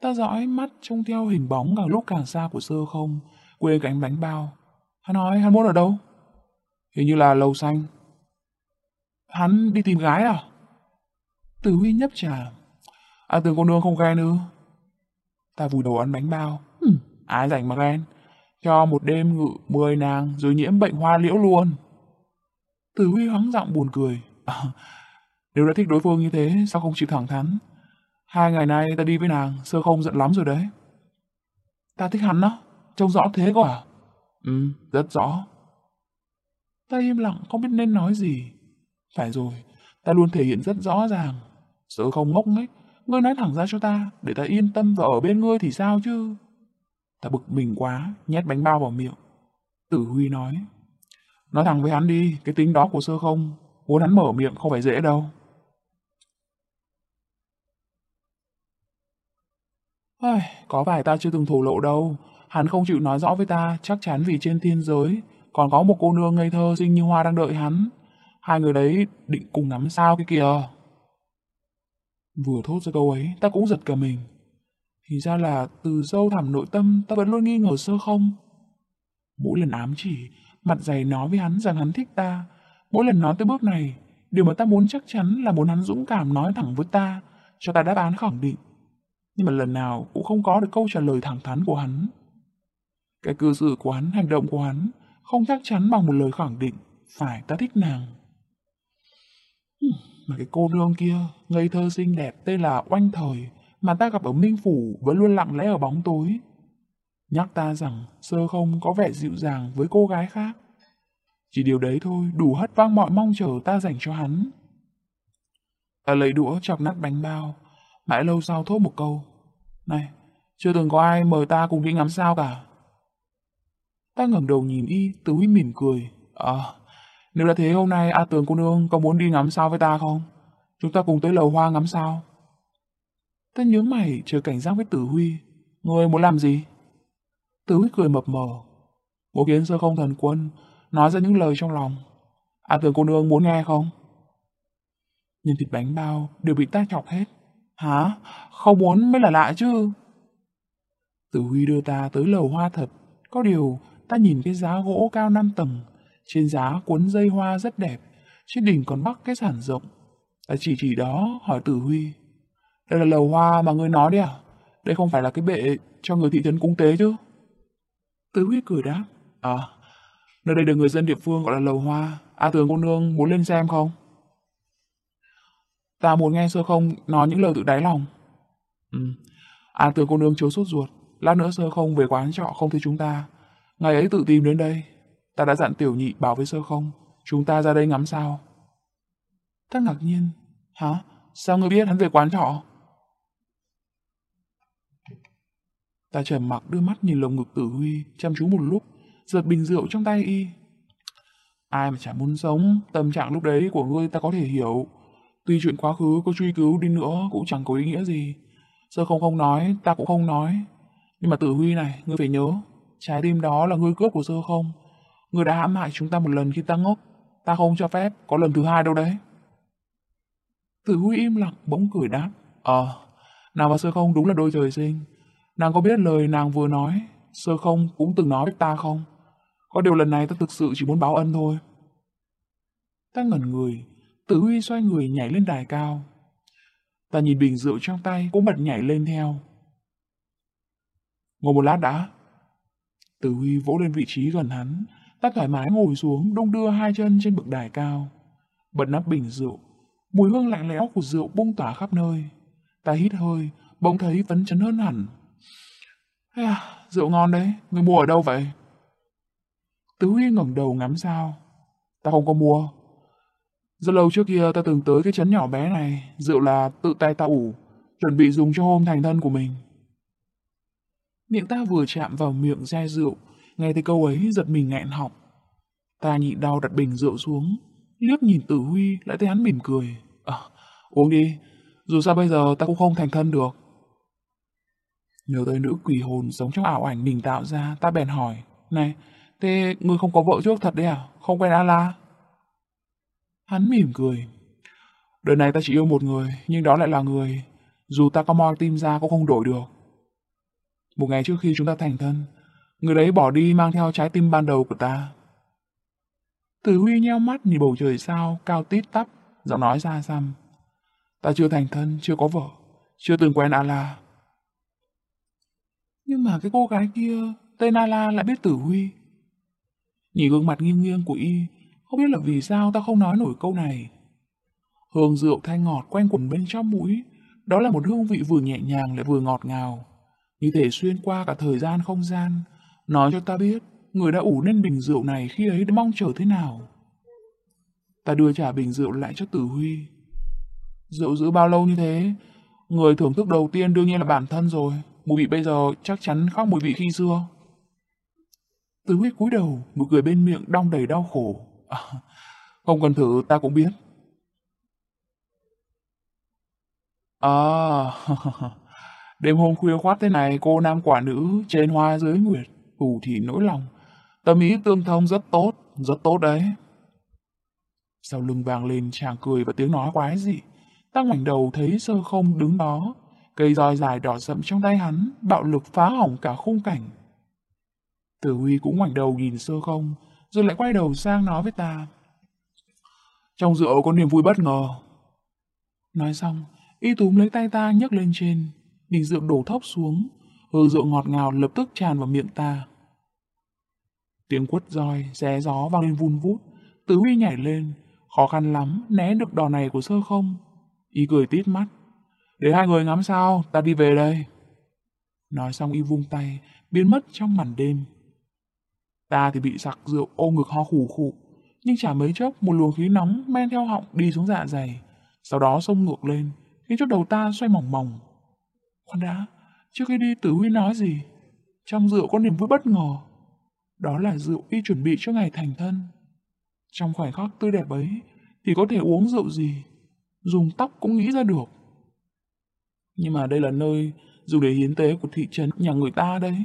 Ta dõi mắt trông theo hình bóng càng lúc càng xa của sơ không, quê cánh bánh bao. Hắn nói hắn muốn ở đâu? Hình như là lầu xanh. Hắn đi tìm gái à? Tử Huy nhấp trà. À tưởng cô nương không ghen ư? Ta vùi đầu ăn bánh bao. Ừ, ai rảnh mà ghen. Cho một đêm ngự mười nàng rồi nhiễm bệnh hoa liễu luôn. Tử Huy hắng giọng buồn cười. À, nếu đã thích đối phương như thế, sao không chịu thẳng thắn? Hai ngày nay ta đi với nàng, sơ không giận lắm rồi đấy. Ta thích hắn đó, trông rõ thế cơ à? Ừ, rất rõ. Ta im lặng không biết nên nói gì. Phải rồi, ta luôn thể hiện rất rõ ràng. Sơ không ngốc nghếch, ngươi nói thẳng ra cho ta, để ta yên tâm và ở bên ngươi thì sao chứ? Ta bực mình quá, nhét bánh bao vào miệng. Tử Huy nói, nói thẳng với hắn đi, cái tính đó của sơ không, muốn hắn mở miệng không phải dễ đâu. Ai, có phải ta chưa từng thổ lộ đâu, hắn không chịu nói rõ với ta, chắc chắn vì trên thiên giới, còn có một cô nương ngây thơ xinh như hoa đang đợi hắn. Hai người đấy định cùng ngắm sao cái kìa. Vừa thốt ra câu ấy, ta cũng giật cả mình. Thì ra là từ sâu thẳm nội tâm ta vẫn luôn nghi ngờ sơ không. Mỗi lần ám chỉ, mặt dày nói với hắn rằng hắn thích ta. Mỗi lần nói tới bước này, điều mà ta muốn chắc chắn là muốn hắn dũng cảm nói thẳng với ta, cho ta đáp án khẳng định. Nhưng mà lần nào cũng không có được câu trả lời thẳng thắn của hắn. Cái cư xử của hắn, hành động của hắn, không chắc chắn bằng một lời khẳng định, phải ta thích nàng. Mà cái cô nương kia, ngây thơ xinh đẹp tên là Oanh Thời, mà ta gặp ở Minh Phủ vẫn luôn lặng lẽ ở bóng tối. Nhắc ta rằng sơ không có vẻ dịu dàng với cô gái khác. Chỉ điều đấy thôi đủ hất vang mọi mong chờ ta dành cho hắn. Ta lấy đũa chọc nát bánh bao, mãi lâu sau thốt một câu. Này, chưa từng có ai mời ta cùng đi ngắm sao cả. Ta ngẩng đầu nhìn y, Từ Huy mỉm cười. À, nếu là thế hôm nay A Tường cô nương có muốn đi ngắm sao với ta không? Chúng ta cùng tới lầu hoa ngắm sao. Ta nhớ mày chờ cảnh giác với Tử Huy. Ngươi muốn làm gì? Tử Huy cười mập mờ. Bố kiến sơ không thần quân, nói ra những lời trong lòng. À tưởng cô nương muốn nghe không? nhìn thịt bánh bao đều bị ta chọc hết. Hả? Không muốn mới là lạ chứ. Tử Huy đưa ta tới lầu hoa thật. Có điều, ta nhìn cái giá gỗ cao 5 tầng. Trên giá cuốn dây hoa rất đẹp. Trên đỉnh còn bắc cái sản rộng. Ta chỉ chỉ đó hỏi Tử Huy. Đây là lầu hoa mà ngươi nói đấy à? Đây không phải là cái bệ cho người thị trấn cúng tế chứ? Tứ huyết cười đáp. À, nơi đây được người dân địa phương gọi là lầu hoa. A Tường cô nương muốn lên xem không? Ta muốn nghe sơ không nói những lời tự đáy lòng. Ừ. A Tường cô nương chớ sốt ruột. Lát nữa sơ không về quán trọ không thấy chúng ta. Ngày ấy tự tìm đến đây. Ta đã dặn tiểu nhị bảo với sơ không. Chúng ta ra đây ngắm sao. Ta ngạc nhiên. Hả? Sao ngươi biết hắn về quán trọ? Ta trầm mặc đưa mắt nhìn lồng ngực tử huy, chăm chú một lúc, giật bình rượu trong tay y. Ai mà chả muốn sống, tâm trạng lúc đấy của ngươi ta có thể hiểu. Tuy chuyện quá khứ có truy cứu đi nữa cũng chẳng có ý nghĩa gì. Sơ không không nói, ta cũng không nói. Nhưng mà tử huy này, ngươi phải nhớ, trái tim đó là ngươi cướp của sơ không. Ngươi đã hãm hại chúng ta một lần khi ta ngốc. Ta không cho phép, có lần thứ hai đâu đấy. Tử huy im lặng, bỗng cười đáp. Ờ, nào và sơ không đúng là đôi trời sinh. Nàng có biết lời nàng vừa nói, sơ không cũng từng nói với ta không? Có điều lần này ta thực sự chỉ muốn báo ân thôi. Ta ngẩn người, tử huy xoay người nhảy lên đài cao. Ta nhìn bình rượu trong tay cũng bật nhảy lên theo. Ngồi một lát đã. Tử huy vỗ lên vị trí gần hắn, ta thoải mái ngồi xuống đung đưa hai chân trên bậc đài cao. Bật nắp bình rượu, mùi hương lạnh lẽo của rượu bung tỏa khắp nơi. Ta hít hơi, bỗng thấy phấn chấn hơn hẳn. À, rượu ngon đấy, người mua ở đâu vậy? Tứ Huy ngẩng đầu ngắm sao. Ta không có mua. Rất lâu trước kia ta từng tới cái chấn nhỏ bé này, rượu là tự tay ta ủ, chuẩn bị dùng cho hôm thành thân của mình. Miệng ta vừa chạm vào miệng chai rượu, nghe thấy câu ấy giật mình nghẹn họng. Ta nhịn đau đặt bình rượu xuống, liếc nhìn Tử Huy lại thấy hắn mỉm cười. À, uống đi, dù sao bây giờ ta cũng không thành thân được. Nhớ tới nữ quỷ hồn sống trong ảo ảnh mình tạo ra, ta bèn hỏi, này, thế ngươi không có vợ trước thật đấy à? Không quen A-la? Hắn mỉm cười. Đời này ta chỉ yêu một người, nhưng đó lại là người, dù ta có moi tim ra cũng không đổi được. Một ngày trước khi chúng ta thành thân, người đấy bỏ đi mang theo trái tim ban đầu của ta. Tử Huy nheo mắt nhìn bầu trời sao, cao tít tắp, giọng nói ra xăm. Ta chưa thành thân, chưa có vợ, chưa từng quen A-la. Nhưng mà cái cô gái kia, tên A-la lại biết Tử Huy. Nhìn gương mặt nghiêng nghiêng của y, không biết là vì sao ta không nói nổi câu này. Hương rượu thanh ngọt quanh quẩn bên trong mũi, đó là một hương vị vừa nhẹ nhàng lại vừa ngọt ngào, như thể xuyên qua cả thời gian không gian, nói cho ta biết người đã ủ nên bình rượu này khi ấy đã mong chờ thế nào. Ta đưa trả bình rượu lại cho Tử Huy. Rượu giữ bao lâu như thế? Người thưởng thức đầu tiên đương nhiên là bản thân rồi. Mùi vị bây giờ chắc chắn khác mùi vị khi xưa. Tử huyết cúi đầu, một cười bên miệng đong đầy đau khổ. À, không cần thử ta cũng biết. À, *laughs* đêm hôm khuya khoát thế này cô nam quả nữ trên hoa dưới nguyệt, thủ thì nỗi lòng. Tâm ý tương thông rất tốt, rất tốt đấy. Sau lưng vang lên chàng cười và tiếng nói quái dị. Ta ngoảnh đầu thấy sơ không đứng đó. Cây roi dài đỏ sậm trong tay hắn, bạo lực phá hỏng cả khung cảnh. Tử Huy cũng ngoảnh đầu nhìn sơ không, rồi lại quay đầu sang nói với ta. Trong rượu có niềm vui bất ngờ. Nói xong, y túm lấy tay ta nhấc lên trên, bình rượu đổ thốc xuống, hương rượu ngọt ngào lập tức tràn vào miệng ta. Tiếng quất roi, xé gió vang lên vun vút, Tử Huy nhảy lên, khó khăn lắm né được đòn này của sơ không. Y cười tít mắt. Để hai người ngắm sao, ta đi về đây. Nói xong y vung tay, biến mất trong màn đêm. Ta thì bị sặc rượu ôm ngực ho khủ khụ, nhưng chả mấy chốc một luồng khí nóng men theo họng đi xuống dạ dày, sau đó xông ngược lên, khiến cho đầu ta xoay mỏng mỏng. Khoan đã, trước khi đi Tử Huy nói gì? Trong rượu có niềm vui bất ngờ. Đó là rượu y chuẩn bị cho ngày thành thân. Trong khoảnh khắc tươi đẹp ấy, thì có thể uống rượu gì, dùng tóc cũng nghĩ ra được. Nhưng mà đây là nơi dùng để hiến tế của thị trấn nhà người ta đấy.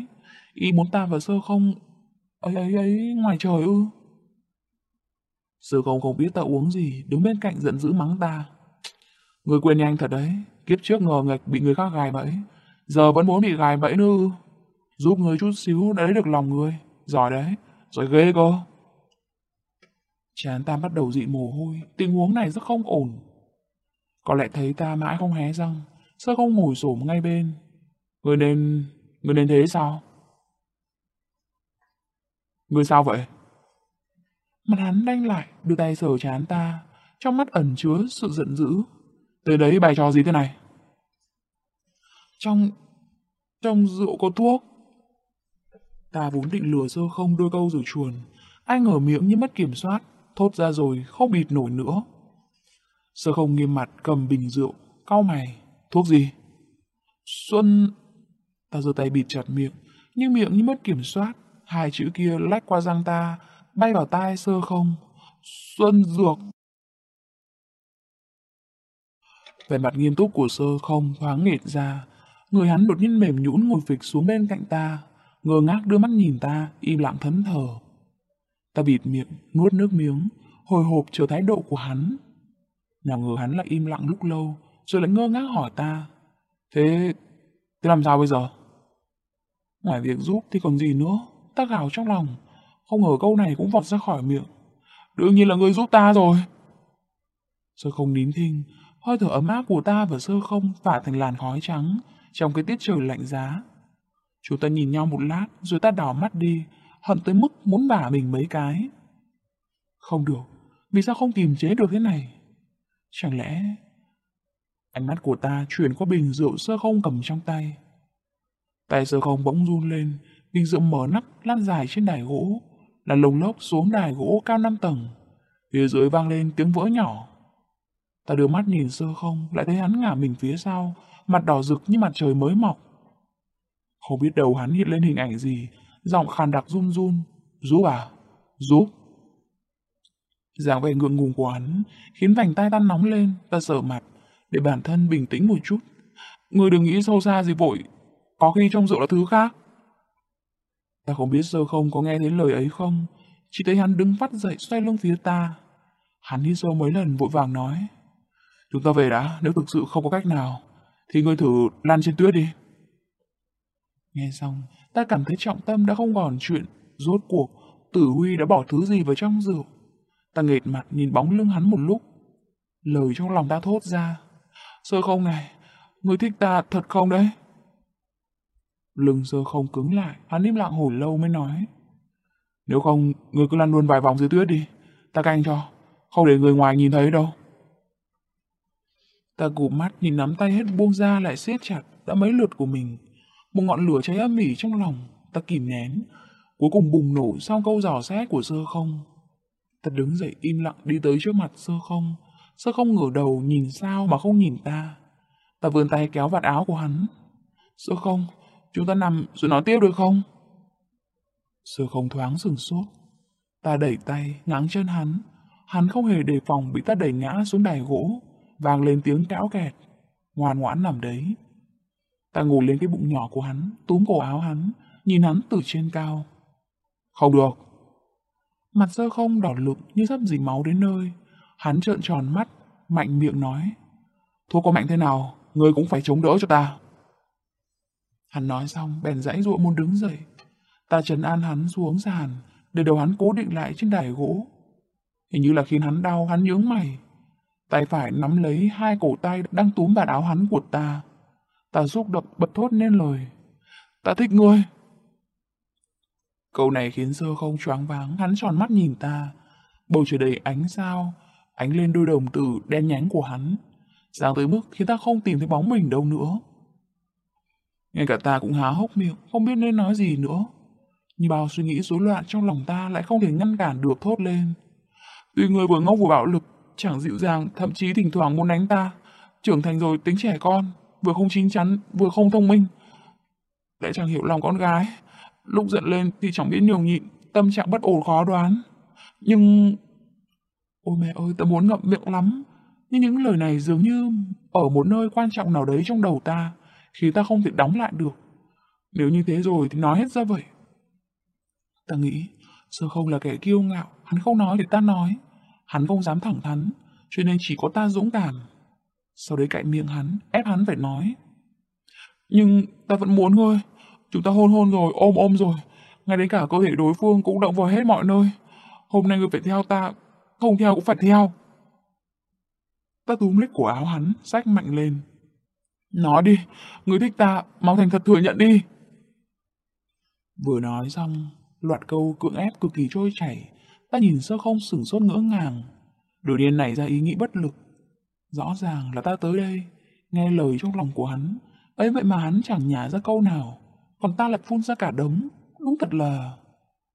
Y muốn ta và sơ không ấy ấy ấy ngoài trời ư. Sơ không không biết ta uống gì, đứng bên cạnh giận dữ mắng ta. Người quên nhanh thật đấy, kiếp trước ngờ ngạch bị người khác gài bẫy, giờ vẫn muốn bị gài bẫy nữa Giúp người chút xíu đã lấy được lòng người, giỏi đấy, giỏi ghê cơ. Chán ta bắt đầu dị mồ hôi, tình huống này rất không ổn. Có lẽ thấy ta mãi không hé răng, sao không ngồi xổm ngay bên. Người nên... người nên thế sao? Người sao vậy? Mặt hắn đanh lại, đưa tay sờ chán ta, trong mắt ẩn chứa sự giận dữ. Tới đấy bài trò gì thế này? Trong... trong rượu có thuốc. Ta vốn định lừa sơ không đôi câu rồi chuồn, ai ngờ miệng như mất kiểm soát, thốt ra rồi không bịt nổi nữa. Sơ không nghiêm mặt cầm bình rượu, cau mày. Thuốc gì? Xuân... Ta giơ tay bịt chặt miệng, nhưng miệng như mất kiểm soát. Hai chữ kia lách qua răng ta, bay vào tai sơ không. Xuân dược. Về mặt nghiêm túc của sơ không thoáng nghệt ra, người hắn đột nhiên mềm nhũn ngồi phịch xuống bên cạnh ta, ngơ ngác đưa mắt nhìn ta, im lặng thẫn thờ. Ta bịt miệng, nuốt nước miếng, hồi hộp chờ thái độ của hắn. Nào ngờ hắn lại im lặng lúc lâu, rồi lại ngơ ngác hỏi ta. Thế, thế làm sao bây giờ? Ngoài việc giúp thì còn gì nữa, ta gào trong lòng. Không ngờ câu này cũng vọt ra khỏi miệng. Đương nhiên là người giúp ta rồi. Sơ không nín thinh, hơi thở ấm áp của ta và sơ không phả thành làn khói trắng trong cái tiết trời lạnh giá. Chúng ta nhìn nhau một lát rồi ta đảo mắt đi, hận tới mức muốn bả mình mấy cái. Không được, vì sao không kiềm chế được thế này? Chẳng lẽ... Ánh mắt của ta chuyển qua bình rượu sơ không cầm trong tay. Tay sơ không bỗng run lên, bình rượu mở nắp lan dài trên đài gỗ, là lồng lốc xuống đài gỗ cao năm tầng. Phía dưới vang lên tiếng vỡ nhỏ. Ta đưa mắt nhìn sơ không, lại thấy hắn ngả mình phía sau, mặt đỏ rực như mặt trời mới mọc. Không biết đầu hắn hiện lên hình ảnh gì, giọng khàn đặc run run. Giúp à? Giúp? dáng vẻ ngượng ngùng của hắn khiến vành tay ta nóng lên, ta sợ mặt, để bản thân bình tĩnh một chút. Người đừng nghĩ sâu xa gì vội, có khi trong rượu là thứ khác. Ta không biết sơ không có nghe thấy lời ấy không, chỉ thấy hắn đứng vắt dậy xoay lưng phía ta. Hắn hít sâu mấy lần vội vàng nói, chúng ta về đã, nếu thực sự không có cách nào, thì ngươi thử lăn trên tuyết đi. Nghe xong, ta cảm thấy trọng tâm đã không còn chuyện, rốt cuộc, tử huy đã bỏ thứ gì vào trong rượu. Ta nghệt mặt nhìn bóng lưng hắn một lúc. Lời trong lòng ta thốt ra. Sơ không này, người thích ta thật không đấy? Lưng sơ không cứng lại, hắn im lặng hồi lâu mới nói. Nếu không, người cứ lăn luôn vài vòng dưới tuyết đi. Ta canh cho, không để người ngoài nhìn thấy đâu. Ta cụp mắt nhìn nắm tay hết buông ra lại siết chặt, đã mấy lượt của mình. Một ngọn lửa cháy âm ỉ trong lòng, ta kìm nén. Cuối cùng bùng nổ sau câu dò xét của sơ không. Ta đứng dậy im lặng đi tới trước mặt sơ không. Sơ không ngửa đầu nhìn sao mà không nhìn ta. Ta vươn tay kéo vạt áo của hắn. Sơ không, chúng ta nằm rồi nói tiếp được không? Sơ không thoáng sừng sốt. Ta đẩy tay, ngáng chân hắn. Hắn không hề đề phòng bị ta đẩy ngã xuống đài gỗ. Vang lên tiếng cão kẹt. Ngoan ngoãn nằm đấy. Ta ngồi lên cái bụng nhỏ của hắn, túm cổ áo hắn, nhìn hắn từ trên cao. Không được, Mặt sơ không đỏ lựng như sắp dì máu đến nơi. Hắn trợn tròn mắt, mạnh miệng nói. thua có mạnh thế nào, ngươi cũng phải chống đỡ cho ta. Hắn nói xong, bèn dãy ruộng muốn đứng dậy. Ta trấn an hắn xuống sàn, để đầu hắn cố định lại trên đài gỗ. Hình như là khiến hắn đau, hắn nhướng mày. Tay phải nắm lấy hai cổ tay đang túm bàn áo hắn của ta. Ta xúc động bật thốt nên lời. Ta thích ngươi. Câu này khiến sơ không choáng váng, hắn tròn mắt nhìn ta. Bầu trời đầy ánh sao, ánh lên đôi đồng tử đen nhánh của hắn. Sáng tới mức khiến ta không tìm thấy bóng mình đâu nữa. Ngay cả ta cũng há hốc miệng, không biết nên nói gì nữa. Nhưng bao suy nghĩ rối loạn trong lòng ta lại không thể ngăn cản được thốt lên. Tuy người vừa ngốc vừa bạo lực, chẳng dịu dàng, thậm chí thỉnh thoảng muốn đánh ta. Trưởng thành rồi tính trẻ con, vừa không chín chắn, vừa không thông minh. Lại chẳng hiểu lòng con gái. Lúc giận lên thì chẳng biết nhường nhịn, tâm trạng bất ổn khó đoán. Nhưng... Ôi mẹ ơi, ta muốn ngậm miệng lắm. Nhưng những lời này dường như ở một nơi quan trọng nào đấy trong đầu ta, khiến ta không thể đóng lại được. Nếu như thế rồi thì nói hết ra vậy. Ta nghĩ, sơ không là kẻ kiêu ngạo, hắn không nói để ta nói. Hắn không dám thẳng thắn, cho nên chỉ có ta dũng cảm. Sau đấy cạnh miệng hắn, ép hắn phải nói. Nhưng ta vẫn muốn thôi, Chúng ta hôn hôn rồi, ôm ôm rồi. Ngay đến cả cơ thể đối phương cũng động vào hết mọi nơi. Hôm nay người phải theo ta, không theo cũng phải theo. Ta túm lít cổ áo hắn, sách mạnh lên. Nói đi, người thích ta, mau thành thật thừa nhận đi. Vừa nói xong, loạt câu cưỡng ép cực kỳ trôi chảy. Ta nhìn sơ không sửng sốt ngỡ ngàng. Đột điên này, ra ý nghĩ bất lực. Rõ ràng là ta tới đây, nghe lời trong lòng của hắn. ấy vậy mà hắn chẳng nhả ra câu nào còn ta lại phun ra cả đống. Đúng thật là...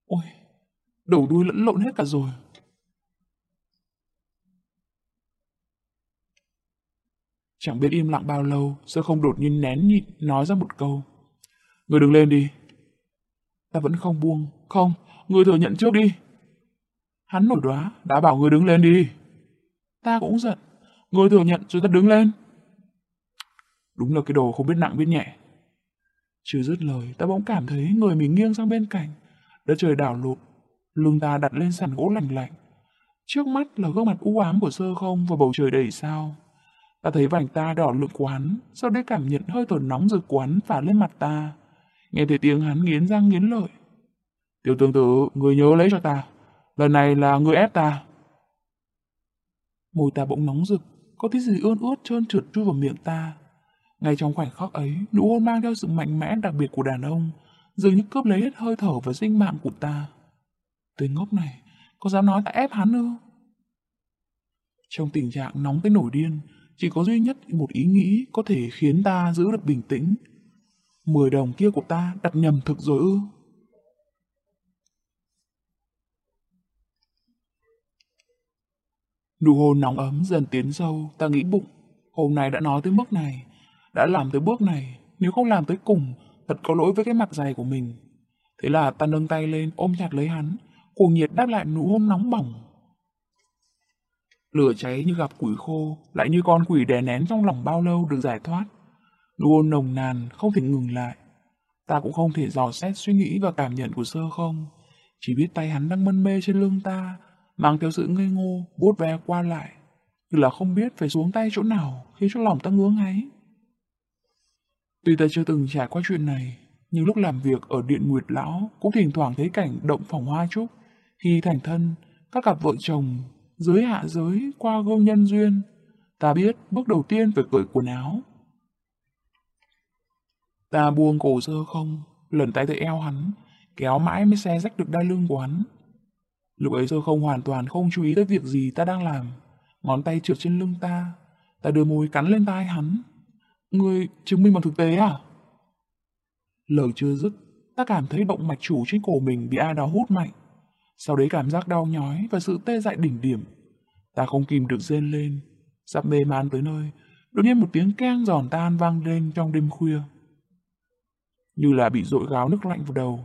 Ôi, đầu đuôi lẫn lộn hết cả rồi. Chẳng biết im lặng bao lâu, sơ không đột nhiên nén nhịn nói ra một câu. Người đừng lên đi. Ta vẫn không buông. Không, người thừa nhận trước đi. Hắn nổi đoá, đã bảo người đứng lên đi. Ta cũng giận. Người thừa nhận rồi ta đứng lên. Đúng là cái đồ không biết nặng biết nhẹ. Chưa dứt lời, ta bỗng cảm thấy người mình nghiêng sang bên cạnh. Đất trời đảo lụt, lưng ta đặt lên sàn gỗ lạnh lạnh. Trước mắt là gương mặt u ám của sơ không và bầu trời đầy sao. Ta thấy vành ta đỏ lực của hắn, sau đấy cảm nhận hơi thở nóng rực của hắn phả lên mặt ta. Nghe thấy tiếng hắn nghiến răng nghiến lợi. Tiểu tương tử, người nhớ lấy cho ta. Lần này là người ép ta. Môi ta bỗng nóng rực, có thứ gì ươn ướt trơn trượt chui vào miệng ta. Ngay trong khoảnh khắc ấy, nụ hôn mang theo sự mạnh mẽ đặc biệt của đàn ông, dường như cướp lấy hết hơi thở và sinh mạng của ta. Tên ngốc này, có dám nói ta ép hắn ư? Trong tình trạng nóng tới nổi điên, chỉ có duy nhất một ý nghĩ có thể khiến ta giữ được bình tĩnh. Mười đồng kia của ta đặt nhầm thực rồi ư? Nụ hôn nóng ấm dần tiến sâu, ta nghĩ bụng, hôm nay đã nói tới mức này, đã làm tới bước này, nếu không làm tới cùng, thật có lỗi với cái mặt dày của mình. Thế là ta nâng tay lên ôm chặt lấy hắn, cuồng nhiệt đáp lại nụ hôn nóng bỏng. Lửa cháy như gặp quỷ khô, lại như con quỷ đè nén trong lòng bao lâu được giải thoát. Luôn nồng nàn, không thể ngừng lại. Ta cũng không thể dò xét suy nghĩ và cảm nhận của sơ không. Chỉ biết tay hắn đang mân mê trên lưng ta, mang theo sự ngây ngô, bút ve qua lại. Như là không biết phải xuống tay chỗ nào khi cho lòng ta ngứa ngáy. Tuy ta chưa từng trải qua chuyện này, nhưng lúc làm việc ở Điện Nguyệt Lão cũng thỉnh thoảng thấy cảnh động phòng hoa trúc. Khi thành thân, các cặp vợ chồng dưới hạ giới qua gương nhân duyên. Ta biết bước đầu tiên phải cởi quần áo. Ta buông cổ sơ không, lần tay tới eo hắn, kéo mãi mới xe rách được đai lưng của hắn. Lúc ấy sơ không hoàn toàn không chú ý tới việc gì ta đang làm. Ngón tay trượt trên lưng ta, ta đưa môi cắn lên tai hắn. người chứng minh bằng thực tế à? Lời chưa dứt, ta cảm thấy động mạch chủ trên cổ mình bị ai đó hút mạnh. Sau đấy cảm giác đau nhói và sự tê dại đỉnh điểm. Ta không kìm được rên lên. Sắp mê man tới nơi, đột nhiên một tiếng keng giòn tan vang lên trong đêm khuya. Như là bị dội gáo nước lạnh vào đầu.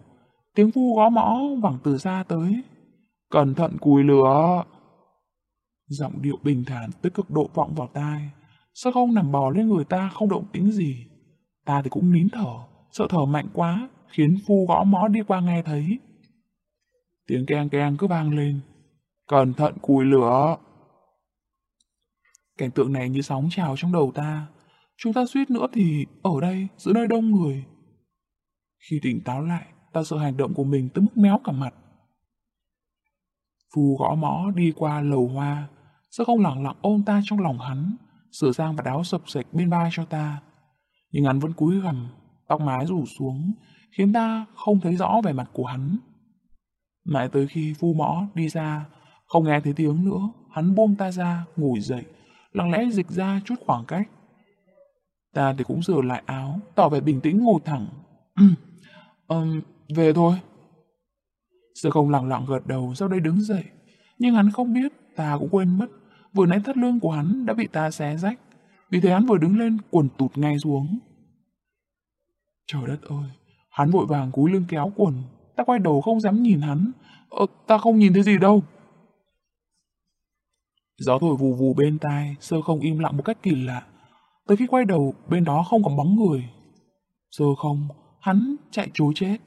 Tiếng phu gõ mõ vẳng từ xa tới. Cẩn thận cùi lửa. Giọng điệu bình thản tới cực độ vọng vào tai. Sao không nằm bò lên người ta không động tĩnh gì. Ta thì cũng nín thở, sợ thở mạnh quá, khiến phu gõ mõ đi qua nghe thấy. Tiếng keng keng cứ vang lên. Cẩn thận cùi lửa. Cảnh tượng này như sóng trào trong đầu ta. Chúng ta suýt nữa thì ở đây, giữa nơi đông người. Khi tỉnh táo lại, ta sợ hành động của mình tới mức méo cả mặt. Phu gõ mõ đi qua lầu hoa, sẽ không lặng lặng ôm ta trong lòng hắn, sửa sang và đáo sập sạch bên vai cho ta. Nhưng hắn vẫn cúi gằm, tóc mái rủ xuống, khiến ta không thấy rõ vẻ mặt của hắn. Mãi tới khi phu mõ đi ra, không nghe thấy tiếng nữa, hắn buông ta ra, ngồi dậy, lặng lẽ dịch ra chút khoảng cách. Ta thì cũng rửa lại áo, tỏ vẻ bình tĩnh ngồi thẳng. um, về thôi. Sơ không lặng lặng gật đầu, sau đây đứng dậy. Nhưng hắn không biết, ta cũng quên mất. Vừa nãy thắt lưng của hắn đã bị ta xé rách. Vì thế hắn vừa đứng lên, quần tụt ngay xuống. Trời đất ơi, hắn vội vàng cúi lưng kéo quần. Ta quay đầu không dám nhìn hắn. Ờ, ta không nhìn thấy gì đâu. Gió thổi vù vù bên tai, sơ không im lặng một cách kỳ lạ. Tới khi quay đầu, bên đó không có bóng người. Sơ không, hắn chạy trối chết.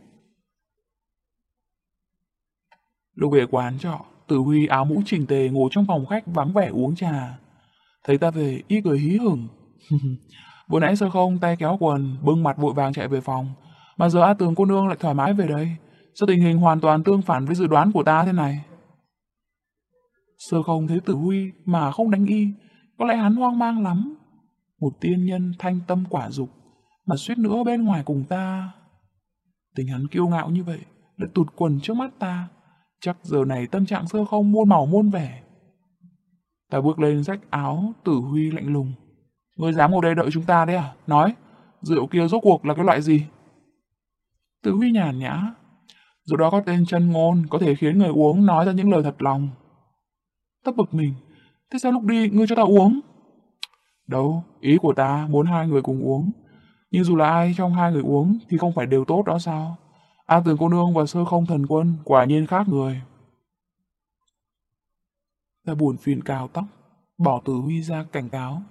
Lúc về quán trọ, Tử Huy áo mũ chỉnh tề ngồi trong phòng khách vắng vẻ uống trà. Thấy ta về, y cười hí hửng. *laughs* Vừa nãy sơ không tay kéo quần, bưng mặt vội vàng chạy về phòng. Mà giờ A Tường cô nương lại thoải mái về đây. Sao tình hình hoàn toàn tương phản với dự đoán của ta thế này? Sơ không thấy tử huy mà không đánh y, có lẽ hắn hoang mang lắm. Một tiên nhân thanh tâm quả dục, mà suýt nữa bên ngoài cùng ta. Tình hắn kiêu ngạo như vậy, lại tụt quần trước mắt ta. Chắc giờ này tâm trạng sơ không muôn màu muôn vẻ. Ta bước lên rách áo, tử huy lạnh lùng. Ngươi dám ngồi đây đợi chúng ta đấy à? Nói, rượu kia rốt cuộc là cái loại gì? Tử huy nhàn nhã. Dù đó có tên chân ngôn, có thể khiến người uống nói ra những lời thật lòng. Ta bực mình. Thế sao lúc đi ngươi cho ta uống? Đâu, ý của ta muốn hai người cùng uống. Nhưng dù là ai trong hai người uống thì không phải đều tốt đó sao? A Tường cô nương và sơ không thần quân quả nhiên khác người. Ta buồn phiền cào tóc, bỏ tử huy ra cảnh cáo.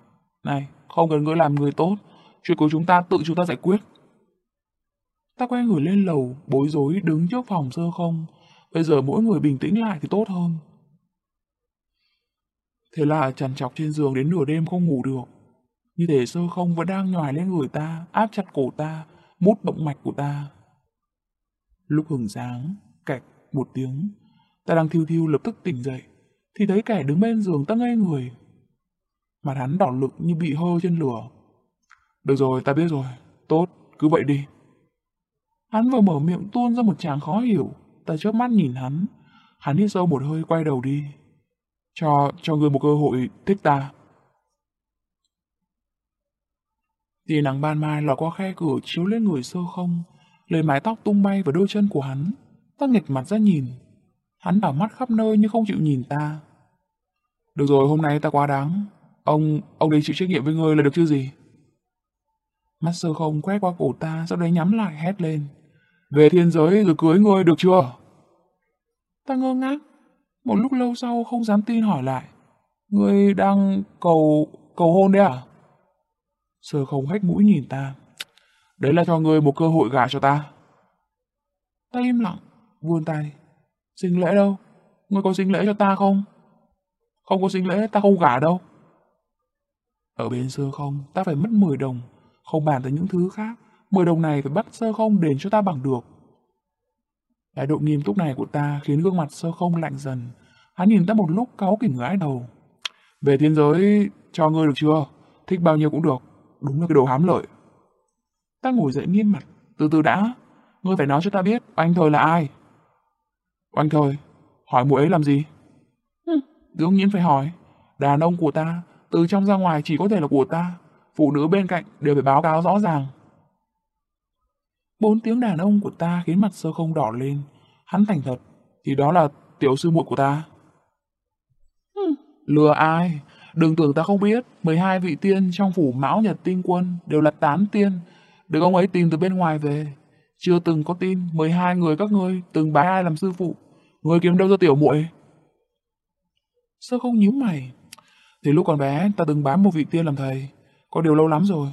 Này, không cần ngươi làm người tốt, chuyện của chúng ta tự chúng ta giải quyết. Ta quay người lên lầu, bối rối đứng trước phòng sơ không. Bây giờ mỗi người bình tĩnh lại thì tốt hơn. Thế là chằn chọc trên giường đến nửa đêm không ngủ được. Như thể sơ không vẫn đang nhòi lên người ta, áp chặt cổ ta, mút động mạch của ta. Lúc hừng sáng, cạch một tiếng, ta đang thiêu thiêu lập tức tỉnh dậy, thì thấy kẻ đứng bên giường ta ngây người. Mặt hắn đỏ lực như bị hơ trên lửa. Được rồi, ta biết rồi. Tốt, cứ vậy đi. Hắn vừa mở miệng tuôn ra một tràng khó hiểu. Ta chớp mắt nhìn hắn. Hắn hít sâu một hơi quay đầu đi. Cho, cho người một cơ hội thích ta. Tia nắng ban mai lọt qua khe cửa chiếu lên người sơ không, lấy mái tóc tung bay vào đôi chân của hắn. Ta nghịch mặt ra nhìn. Hắn đảo mắt khắp nơi nhưng không chịu nhìn ta. Được rồi, hôm nay ta quá đáng. Ông, ông đi chịu trách nhiệm với ngươi là được chứ gì? Mắt sơ không quét qua cổ ta, sau đấy nhắm lại hét lên. Về thiên giới rồi cưới ngươi được chưa? Ta ngơ ngác. Một lúc lâu sau không dám tin hỏi lại. Ngươi đang cầu cầu hôn đấy à? Sơ không hách mũi nhìn ta. Đấy là cho ngươi một cơ hội gả cho ta. Ta im lặng, vươn tay. Sinh lễ đâu? Ngươi có sinh lễ cho ta không? Không có sinh lễ, ta không gả đâu. Ở bên sơ không, ta phải mất 10 đồng. Không bàn tới những thứ khác. 10 đồng này phải bắt sơ không đền cho ta bằng được. Thái độ nghiêm túc này của ta khiến gương mặt sơ không lạnh dần. Hắn nhìn ta một lúc cáu kỉnh ngãi đầu. Về thiên giới cho ngươi được chưa? Thích bao nhiêu cũng được. Đúng là cái đồ hám lợi. Ta ngồi dậy nghiêm mặt. Từ từ đã. Ngươi phải nói cho ta biết anh thời là ai. Anh thời? Hỏi mũi ấy làm gì? Hừ, đương nhiên phải hỏi. Đàn ông của ta, từ trong ra ngoài chỉ có thể là của ta. Phụ nữ bên cạnh đều phải báo cáo rõ ràng. Bốn tiếng đàn ông của ta khiến mặt sơ không đỏ lên. Hắn thành thật, thì đó là tiểu sư muội của ta. Lừa ai? Đừng tưởng ta không biết, 12 vị tiên trong phủ Mão Nhật Tinh Quân đều là tán tiên, được ông ấy tìm từ bên ngoài về. Chưa từng có tin 12 người các ngươi từng bái ai làm sư phụ. Người kiếm đâu ra tiểu muội? Sơ không nhíu mày. Thì lúc còn bé ta từng bám một vị tiên làm thầy. Có điều lâu lắm rồi.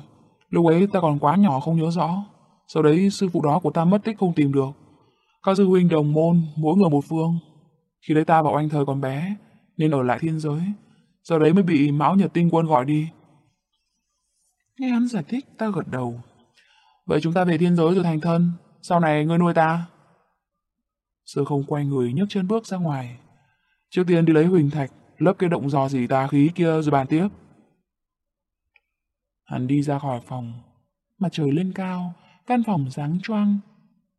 Lúc ấy ta còn quá nhỏ không nhớ rõ. Sau đấy sư phụ đó của ta mất tích không tìm được. Các sư huynh đồng môn, mỗi người một phương. Khi đấy ta bảo anh thời còn bé, nên ở lại thiên giới. Sau đấy mới bị Mão Nhật Tinh Quân gọi đi. Nghe hắn giải thích, ta gật đầu. Vậy chúng ta về thiên giới rồi thành thân, sau này ngươi nuôi ta. sư không quay người nhấc chân bước ra ngoài. Trước tiên đi lấy huỳnh thạch, lấp cái động dò dỉ tà khí kia rồi bàn tiếp. Hắn đi ra khỏi phòng. Mặt trời lên cao, căn phòng sáng choang.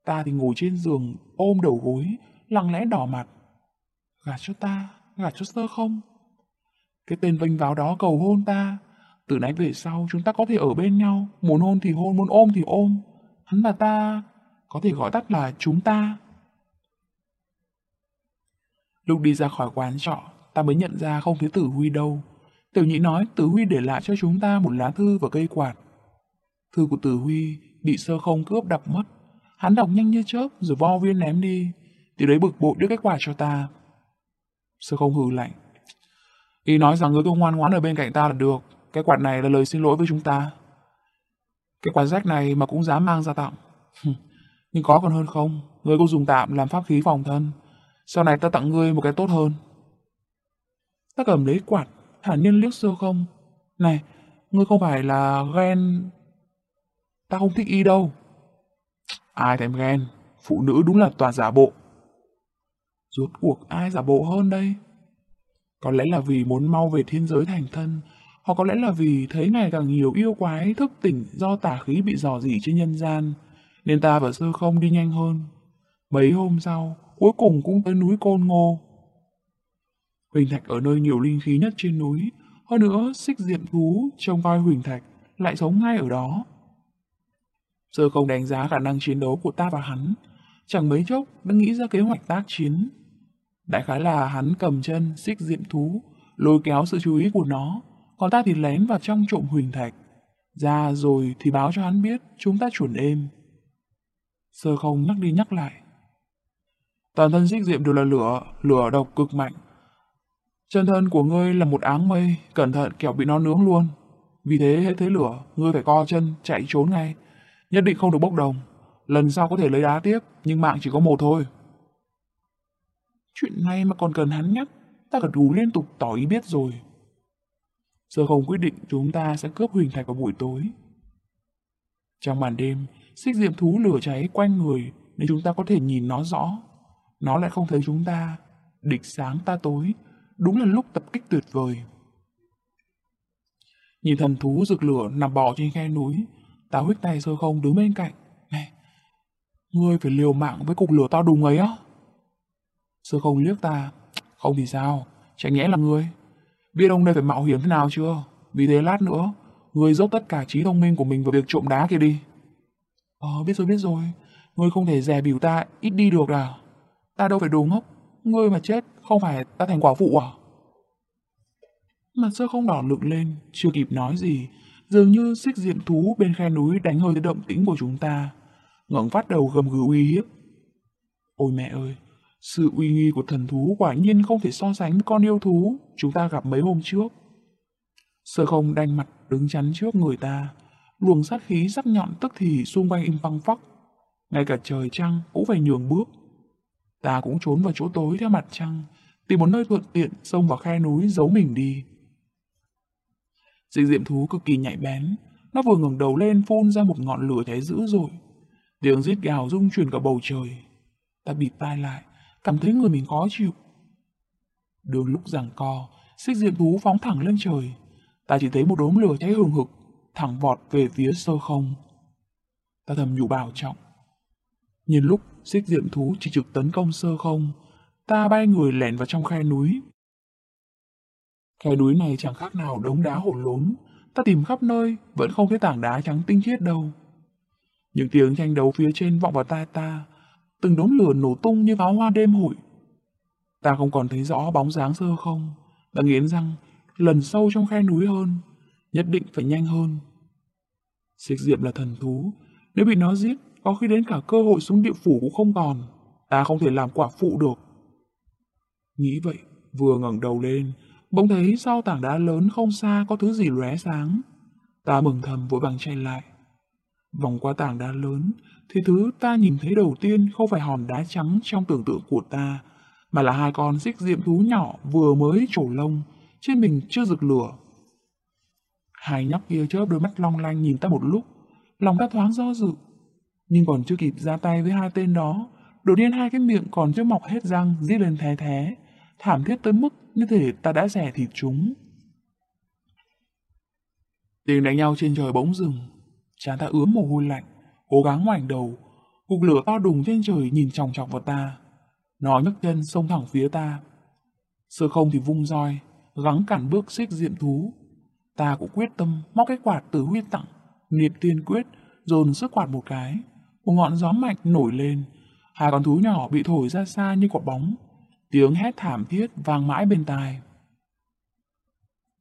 Ta thì ngồi trên giường, ôm đầu gối, lặng lẽ đỏ mặt. Gạt cho ta, gạt cho sơ không. Cái tên vinh váo đó cầu hôn ta. Từ nãy về sau chúng ta có thể ở bên nhau, muốn hôn thì hôn, muốn ôm thì ôm. Hắn và ta có thể gọi tắt là chúng ta. Lúc đi ra khỏi quán trọ, ta mới nhận ra không thấy Tử Huy đâu. Tiểu nhị nói Tử Huy để lại cho chúng ta một lá thư và cây quạt. Thư của Tử Huy bị sơ không cướp đập mất. Hắn đọc nhanh như chớp rồi vo viên ném đi. Từ đấy bực bội đưa cái quạt cho ta. Sơ không hừ lạnh. Y nói rằng người tôi ngoan ngoãn ở bên cạnh ta là được. Cái quạt này là lời xin lỗi với chúng ta. Cái quạt rách này mà cũng dám mang ra tặng. Nhưng có còn hơn không? Ngươi có dùng tạm làm pháp khí phòng thân. Sau này ta tặng ngươi một cái tốt hơn. Ta cầm lấy quạt, thản nhiên liếc sơ không. Này, ngươi không phải là ghen... Ta không thích y đâu. Ai thèm ghen, phụ nữ đúng là toàn giả bộ. Rốt cuộc ai giả bộ hơn đây? Có lẽ là vì muốn mau về thiên giới thành thân, hoặc có lẽ là vì thấy ngày càng nhiều yêu quái thức tỉnh do tà khí bị dò dỉ trên nhân gian, nên ta và sơ không đi nhanh hơn. Mấy hôm sau, cuối cùng cũng tới núi Côn Ngô. Huỳnh Thạch ở nơi nhiều linh khí nhất trên núi, hơn nữa xích diện thú trông coi Huỳnh Thạch lại sống ngay ở đó. Sơ không đánh giá khả năng chiến đấu của ta và hắn, chẳng mấy chốc đã nghĩ ra kế hoạch tác chiến. Đại khái là hắn cầm chân xích diện thú, lôi kéo sự chú ý của nó, còn ta thì lén vào trong trộm Huỳnh Thạch. Ra rồi thì báo cho hắn biết chúng ta chuẩn êm. Sơ không nhắc đi nhắc lại. Toàn thân xích diệm đều là lửa, lửa độc cực mạnh. Chân thân của ngươi là một áng mây, cẩn thận kẻo bị nó nướng luôn. Vì thế hết thấy lửa, ngươi phải co chân, chạy trốn ngay. Nhất định không được bốc đồng. Lần sau có thể lấy đá tiếp, nhưng mạng chỉ có một thôi. Chuyện này mà còn cần hắn nhắc, ta gật gù liên tục tỏ ý biết rồi. Sơ không quyết định chúng ta sẽ cướp huỳnh thạch vào buổi tối. Trong màn đêm, xích diệm thú lửa cháy quanh người nên chúng ta có thể nhìn nó rõ. Nó lại không thấy chúng ta. Địch sáng ta tối, đúng là lúc tập kích tuyệt vời. Nhìn thần thú rực lửa nằm bò trên khe núi, ta huyết tay sơ không đứng bên cạnh. Này, ngươi phải liều mạng với cục lửa tao đùng ấy á. Sơ không liếc ta, không thì sao, chẳng nhẽ là ngươi. Biết ông đây phải mạo hiểm thế nào chưa? Vì thế lát nữa, ngươi dốc tất cả trí thông minh của mình vào việc trộm đá kia đi. Ờ, biết rồi biết rồi, ngươi không thể dè biểu ta ít đi được à? Ta đâu phải đồ ngốc, ngươi mà chết, không phải ta thành quả phụ à? Mặt sơ không đỏ lực lên, chưa kịp nói gì, dường như xích diện thú bên khe núi đánh hơi tới động tĩnh của chúng ta, ngẩng phát đầu gầm gừ uy hiếp. Ôi mẹ ơi, sự uy nghi của thần thú quả nhiên không thể so sánh với con yêu thú chúng ta gặp mấy hôm trước. Sơ không đanh mặt đứng chắn trước người ta, luồng sát khí sắc nhọn tức thì xung quanh im phăng phắc. Ngay cả trời trăng cũng phải nhường bước. Ta cũng trốn vào chỗ tối theo mặt trăng, tìm một nơi thuận tiện xông vào khe núi giấu mình đi. Dịch diệm thú cực kỳ nhạy bén, nó vừa ngẩng đầu lên phun ra một ngọn lửa cháy dữ dội. Tiếng rít gào rung chuyển cả bầu trời. Ta bịt tai lại, cảm thấy người mình khó chịu. Đường lúc giằng co, xích diệm thú phóng thẳng lên trời. Ta chỉ thấy một đốm lửa cháy hừng hực, thẳng vọt về phía sơ không. Ta thầm nhủ bảo trọng. Nhìn lúc xích diệm thú chỉ trực tấn công sơ không, ta bay người lẻn vào trong khe núi. Khe núi này chẳng khác nào đống đá hổ lốn, ta tìm khắp nơi, vẫn không thấy tảng đá trắng tinh khiết đâu. Những tiếng tranh đấu phía trên vọng vào tai ta, từng đốm lửa nổ tung như pháo hoa đêm hội. Ta không còn thấy rõ bóng dáng sơ không, ta nghiến răng, lần sâu trong khe núi hơn, nhất định phải nhanh hơn. Xích diệm là thần thú, nếu bị nó giết, có khi đến cả cơ hội xuống địa phủ cũng không còn. Ta không thể làm quả phụ được. Nghĩ vậy, vừa ngẩng đầu lên, bỗng thấy sau tảng đá lớn không xa có thứ gì lóe sáng. Ta mừng thầm vội vàng chạy lại. Vòng qua tảng đá lớn, thì thứ ta nhìn thấy đầu tiên không phải hòn đá trắng trong tưởng tượng của ta, mà là hai con xích diệm thú nhỏ vừa mới trổ lông, trên mình chưa rực lửa. Hai nhóc kia chớp đôi mắt long lanh nhìn ta một lúc, lòng ta thoáng do dự. Nhưng còn chưa kịp ra tay với hai tên đó, đột nhiên hai cái miệng còn chưa mọc hết răng giết lên thé thé, thảm thiết tới mức như thể ta đã rẻ thịt chúng. Tiếng đánh nhau trên trời bỗng dừng, chán ta ướm mồ hôi lạnh, cố gắng ngoảnh đầu, cục lửa to đùng trên trời nhìn chòng chọc vào ta. Nó nhấc chân xông thẳng phía ta. Sơ không thì vung roi, gắng cản bước xích diện thú. Ta cũng quyết tâm móc cái quạt từ huy tặng, niệm tiên quyết, dồn sức quạt một cái. Một ngọn gió mạnh nổi lên, hai con thú nhỏ bị thổi ra xa như quả bóng. Tiếng hét thảm thiết vang mãi bên tai.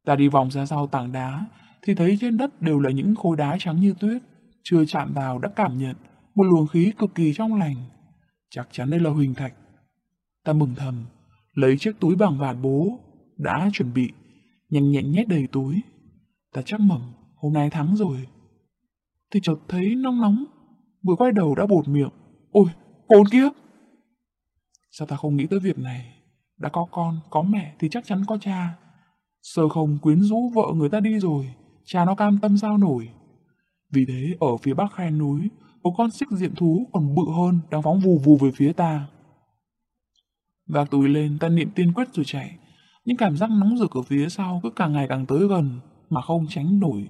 Ta đi vòng ra sau tảng đá, thì thấy trên đất đều là những khối đá trắng như tuyết. Chưa chạm vào đã cảm nhận một luồng khí cực kỳ trong lành. Chắc chắn đây là huỳnh thạch. Ta mừng thầm, lấy chiếc túi bằng vạt bố đã chuẩn bị, nhanh nhẹn nhét đầy túi. Ta chắc mầm, hôm nay thắng rồi. Thì chợt thấy nóng nóng, vừa quay đầu đã bột miệng. Ôi, cồn kiếp! Sao ta không nghĩ tới việc này? Đã có con, có mẹ thì chắc chắn có cha. Sơ không quyến rũ vợ người ta đi rồi, cha nó cam tâm sao nổi. Vì thế, ở phía bắc khe núi, một con xích diện thú còn bự hơn đang phóng vù vù về phía ta. Vác túi lên, ta niệm tiên quyết rồi chạy. Nhưng cảm giác nóng rực ở phía sau cứ càng ngày càng tới gần, mà không tránh nổi.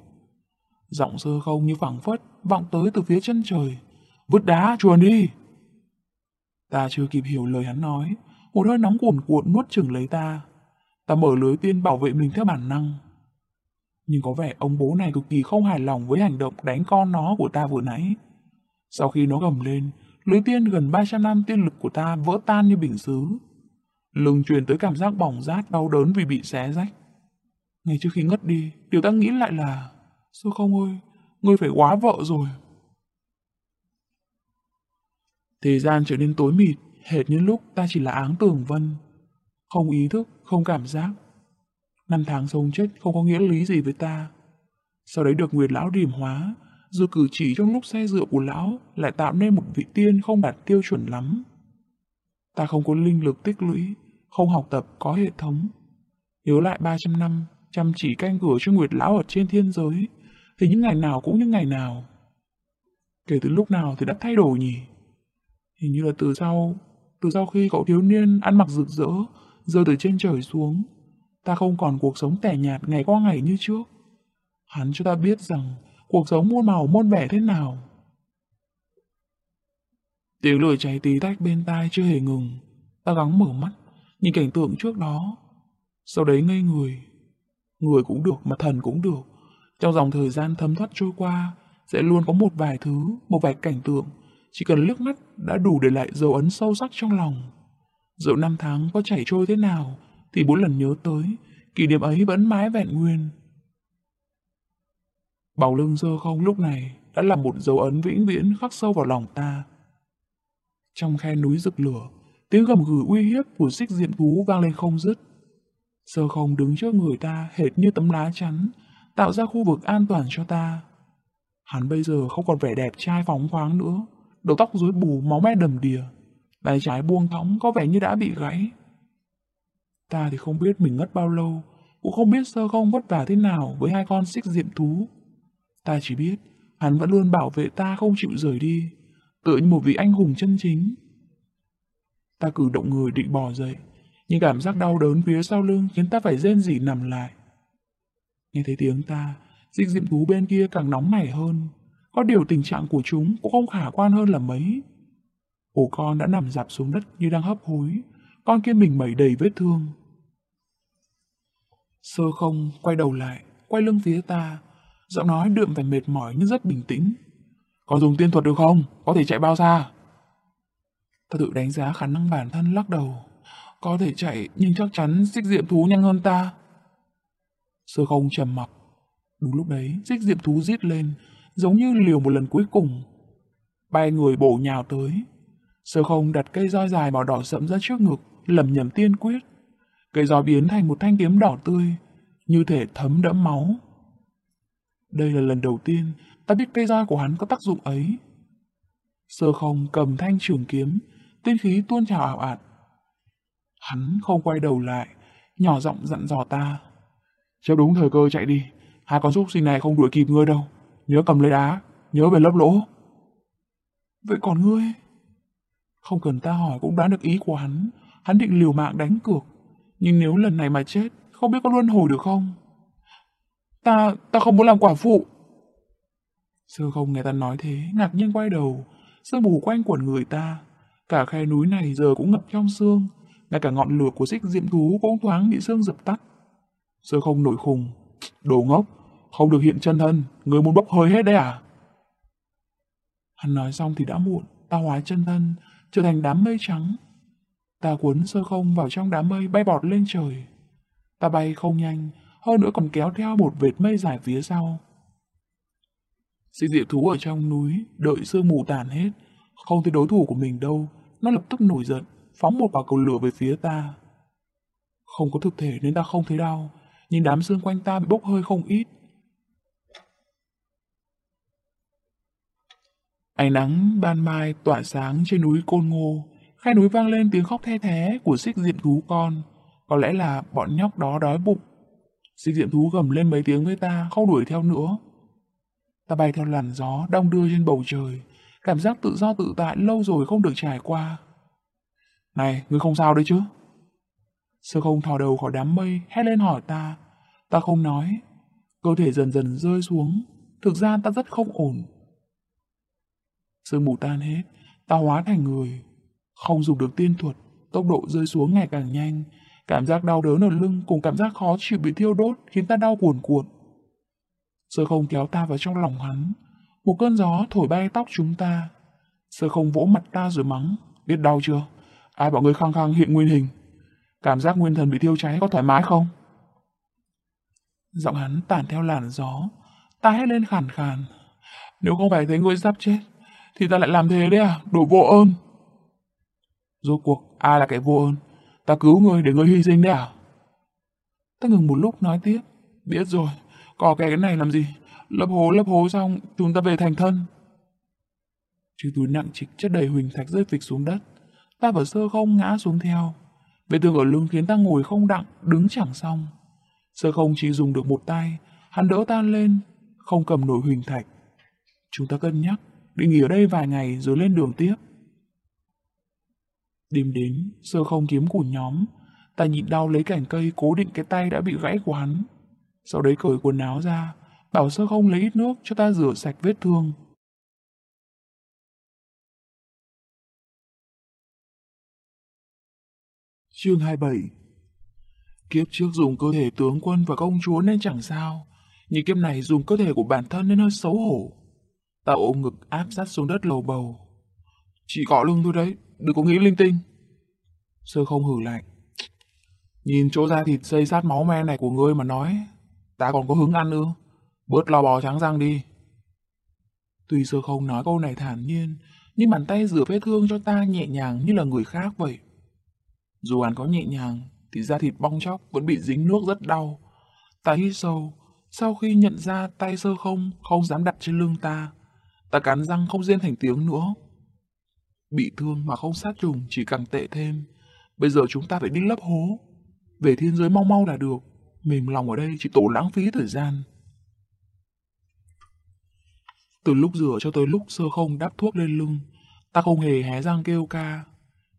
Giọng sơ không như phẳng phất, vọng tới từ phía chân trời. Vứt đá, chuồn đi! Ta chưa kịp hiểu lời hắn nói, một hơi nóng cuồn cuộn nuốt chừng lấy ta. Ta mở lưới tiên bảo vệ mình theo bản năng. Nhưng có vẻ ông bố này cực kỳ không hài lòng với hành động đánh con nó của ta vừa nãy. Sau khi nó gầm lên, lưới tiên gần 300 năm tiên lực của ta vỡ tan như bình xứ. Lưng truyền tới cảm giác bỏng rát đau đớn vì bị xé rách. Ngay trước khi ngất đi, điều ta nghĩ lại là Sư không ơi, ngươi phải quá vợ rồi thế gian trở nên tối mịt, hệt như lúc ta chỉ là áng tường vân. Không ý thức, không cảm giác. Năm tháng sống chết không có nghĩa lý gì với ta. Sau đấy được Nguyệt Lão điểm hóa, dù cử chỉ trong lúc say rượu của Lão lại tạo nên một vị tiên không đạt tiêu chuẩn lắm. Ta không có linh lực tích lũy, không học tập có hệ thống. Nhớ lại 300 năm, chăm chỉ canh cửa cho Nguyệt Lão ở trên thiên giới, thì những ngày nào cũng như ngày nào. Kể từ lúc nào thì đã thay đổi nhỉ? Hình như là từ sau, từ sau khi cậu thiếu niên ăn mặc rực rỡ, rơi từ trên trời xuống, ta không còn cuộc sống tẻ nhạt ngày qua ngày như trước. Hắn cho ta biết rằng cuộc sống muôn màu muôn vẻ thế nào. Tiếng lửa cháy tí tách bên tai chưa hề ngừng. Ta gắng mở mắt, nhìn cảnh tượng trước đó. Sau đấy ngây người. Người cũng được mà thần cũng được. Trong dòng thời gian thấm thoát trôi qua, sẽ luôn có một vài thứ, một vài cảnh tượng, chỉ cần nước mắt đã đủ để lại dấu ấn sâu sắc trong lòng. Dẫu năm tháng có chảy trôi thế nào, thì bốn lần nhớ tới, kỷ niệm ấy vẫn mãi vẹn nguyên. Bầu lưng sơ không lúc này đã là một dấu ấn vĩnh viễn khắc sâu vào lòng ta. Trong khe núi rực lửa, tiếng gầm gừ uy hiếp của xích diện thú vang lên không dứt. Sơ không đứng trước người ta hệt như tấm lá chắn, tạo ra khu vực an toàn cho ta. Hắn bây giờ không còn vẻ đẹp trai phóng khoáng nữa, đầu tóc rối bù máu me đầm đìa, tay trái buông thõng có vẻ như đã bị gãy. Ta thì không biết mình ngất bao lâu, cũng không biết sơ không vất vả thế nào với hai con xích diệm thú. Ta chỉ biết, hắn vẫn luôn bảo vệ ta không chịu rời đi, tựa như một vị anh hùng chân chính. Ta cử động người định bò dậy, nhưng cảm giác đau đớn phía sau lưng khiến ta phải rên rỉ nằm lại. Nghe thấy tiếng ta, dịch diệm thú bên kia càng nóng nảy hơn. Có điều tình trạng của chúng cũng không khả quan hơn là mấy. Ổ con đã nằm dạp xuống đất như đang hấp hối, con kia mình mẩy đầy vết thương. Sơ không quay đầu lại, quay lưng phía ta, giọng nói đượm vẻ mệt mỏi nhưng rất bình tĩnh. Còn dùng tiên thuật được không? Có thể chạy bao xa? Ta tự đánh giá khả năng bản thân lắc đầu. Có thể chạy nhưng chắc chắn xích diệm thú nhanh hơn ta. Sơ không trầm mặc. Đúng lúc đấy, xích diệm thú rít lên, giống như liều một lần cuối cùng. Bay người bổ nhào tới. Sơ không đặt cây roi dài màu đỏ sẫm ra trước ngực, lầm nhầm tiên quyết. Cây roi biến thành một thanh kiếm đỏ tươi, như thể thấm đẫm máu. Đây là lần đầu tiên ta biết cây roi của hắn có tác dụng ấy. Sơ không cầm thanh trường kiếm, tiên khí tuôn trào ảo ạt. Hắn không quay đầu lại, nhỏ giọng dặn dò ta. Chấp đúng thời cơ chạy đi, hai con súc sinh này không đuổi kịp ngươi đâu. Nhớ cầm lấy đá, nhớ về lấp lỗ. Vậy còn ngươi? Không cần ta hỏi cũng đoán được ý của hắn, hắn định liều mạng đánh cược. Nhưng nếu lần này mà chết, không biết có luân hồi được không? Ta, ta không muốn làm quả phụ. Sơ không nghe ta nói thế, ngạc nhiên quay đầu, sương mù quanh quẩn người ta. Cả khe núi này giờ cũng ngập trong sương, ngay cả ngọn lửa của xích diệm thú cũng thoáng bị sương dập tắt. Sơ không nổi khùng. Đồ ngốc, không được hiện chân thân, người muốn bốc hơi hết đấy à? Hắn nói xong thì đã muộn, ta hóa chân thân, trở thành đám mây trắng. Ta cuốn sơ không vào trong đám mây bay bọt lên trời. Ta bay không nhanh, hơn nữa còn kéo theo một vệt mây dài phía sau. Sinh diệp thú ở trong núi, đợi sương mù tàn hết, không thấy đối thủ của mình đâu, nó lập tức nổi giận, phóng một quả cầu lửa về phía ta. Không có thực thể nên ta không thấy đau, nhưng đám xương quanh ta bị bốc hơi không ít. Ánh nắng ban mai tỏa sáng trên núi Côn Ngô, khe núi vang lên tiếng khóc the thé của xích diện thú con. Có lẽ là bọn nhóc đó đói bụng. Xích diện thú gầm lên mấy tiếng với ta, không đuổi theo nữa. Ta bay theo làn gió đông đưa trên bầu trời, cảm giác tự do tự tại lâu rồi không được trải qua. Này, ngươi không sao đấy chứ? Sơ không thò đầu khỏi đám mây, hét lên hỏi ta. Ta không nói. Cơ thể dần dần rơi xuống. Thực ra ta rất không ổn. Sương mù tan hết, ta hóa thành người. Không dùng được tiên thuật, tốc độ rơi xuống ngày càng nhanh. Cảm giác đau đớn ở lưng cùng cảm giác khó chịu bị thiêu đốt khiến ta đau cuồn cuộn. Sơ không kéo ta vào trong lòng hắn. Một cơn gió thổi bay tóc chúng ta. Sơ không vỗ mặt ta rồi mắng. Biết đau chưa? Ai bảo người khăng khăng hiện nguyên hình? Cảm giác nguyên thần bị thiêu cháy có thoải mái không? Giọng hắn tản theo làn gió. Ta hét lên khàn khàn. Nếu không phải thấy ngươi sắp chết, thì ta lại làm thế đấy à? Đồ vô ơn. Rốt cuộc, ai là kẻ vô ơn? Ta cứu người để người hy sinh đấy à? Ta ngừng một lúc nói tiếp. Biết rồi, có cái này làm gì? Lấp hố lấp hố xong, chúng ta về thành thân. Chiếc túi nặng trịch chất đầy huỳnh thạch rơi phịch xuống đất. Ta và sơ không ngã xuống theo. Vết thương ở lưng khiến ta ngồi không đặng, đứng chẳng xong. Sơ không chỉ dùng được một tay, hắn đỡ ta lên, không cầm nổi huỳnh thạch. Chúng ta cân nhắc, định nghỉ ở đây vài ngày rồi lên đường tiếp. Đêm đến, sơ không kiếm của nhóm, ta nhịn đau lấy cành cây cố định cái tay đã bị gãy của hắn. Sau đấy cởi quần áo ra, bảo sơ không lấy ít nước cho ta rửa sạch vết thương. Chương 27 Kiếp trước dùng cơ thể tướng quân và công chúa nên chẳng sao, nhưng kiếp này dùng cơ thể của bản thân nên hơi xấu hổ. Ta ôm ngực áp sát xuống đất lầu bầu. chị cọ lưng tôi đấy, đừng có nghĩ linh tinh. Sơ không hử lạnh. Nhìn chỗ da thịt xây sát máu me này của ngươi mà nói, ta còn có hứng ăn ư? Bớt lo bò trắng răng đi. Tuy sơ không nói câu này thản nhiên, nhưng bàn tay rửa vết thương cho ta nhẹ nhàng như là người khác vậy. Dù hắn có nhẹ nhàng, thì da thịt bong chóc vẫn bị dính nước rất đau. Ta hít sâu, sau khi nhận ra tay sơ không không dám đặt trên lưng ta, ta cắn răng không rên thành tiếng nữa. Bị thương mà không sát trùng chỉ càng tệ thêm. Bây giờ chúng ta phải đi lấp hố. Về thiên giới mau mau là được. Mềm lòng ở đây chỉ tổ lãng phí thời gian. Từ lúc rửa cho tới lúc sơ không đắp thuốc lên lưng, ta không hề hé răng kêu ca.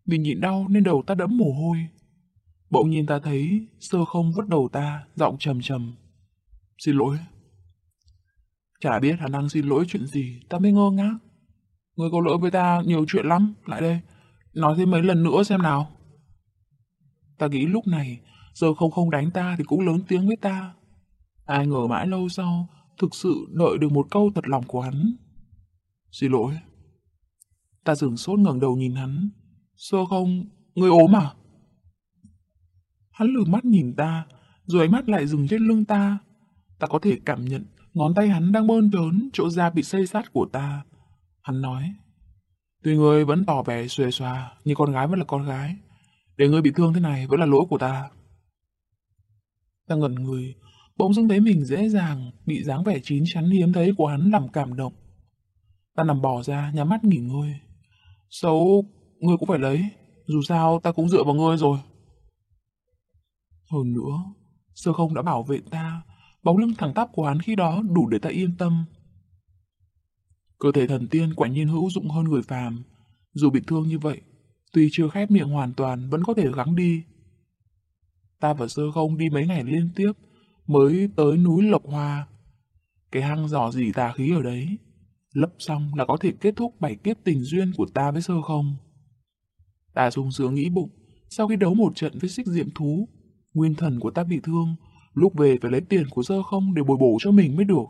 Vì nhịn đau nên đầu ta đẫm mồ hôi. Bỗng nhiên ta thấy sơ không vứt đầu ta, giọng trầm trầm. Xin lỗi. Chả biết hắn đang xin lỗi chuyện gì, ta mới ngơ ngác. Người có lỗi với ta nhiều chuyện lắm, lại đây. Nói thêm mấy lần nữa xem nào. Ta nghĩ lúc này, giờ không không đánh ta thì cũng lớn tiếng với ta. Ai ngờ mãi lâu sau, thực sự đợi được một câu thật lòng của hắn. Xin lỗi. Ta dừng sốt ngẩng đầu nhìn hắn. Sơ không, người ốm à? Hắn lử mắt nhìn ta, rồi ánh mắt lại dừng trên lưng ta. Ta có thể cảm nhận ngón tay hắn đang bơn trớn chỗ da bị xây sát của ta. Hắn nói, tuy người vẫn tỏ vẻ xuề xòa, nhưng con gái vẫn là con gái. Để ngươi bị thương thế này vẫn là lỗi của ta. Ta ngẩn người, bỗng dưng thấy mình dễ dàng bị dáng vẻ chín chắn hiếm thấy của hắn làm cảm động. Ta nằm bò ra, nhắm mắt nghỉ ngơi. Xấu, ngươi cũng phải lấy, dù sao ta cũng dựa vào ngươi rồi. Hơn nữa, sơ không đã bảo vệ ta, bóng lưng thẳng tắp của hắn khi đó đủ để ta yên tâm. Cơ thể thần tiên quả nhiên hữu dụng hơn người phàm, dù bị thương như vậy, tuy chưa khép miệng hoàn toàn vẫn có thể gắng đi. Ta và sơ không đi mấy ngày liên tiếp, mới tới núi Lộc Hoa. Cái hang dò dỉ tà khí ở đấy, lấp xong là có thể kết thúc bảy kiếp tình duyên của ta với sơ không. Ta sung sướng nghĩ bụng, sau khi đấu một trận với xích diệm thú, nguyên thần của ta bị thương, lúc về phải lấy tiền của sơ không để bồi bổ cho mình mới được.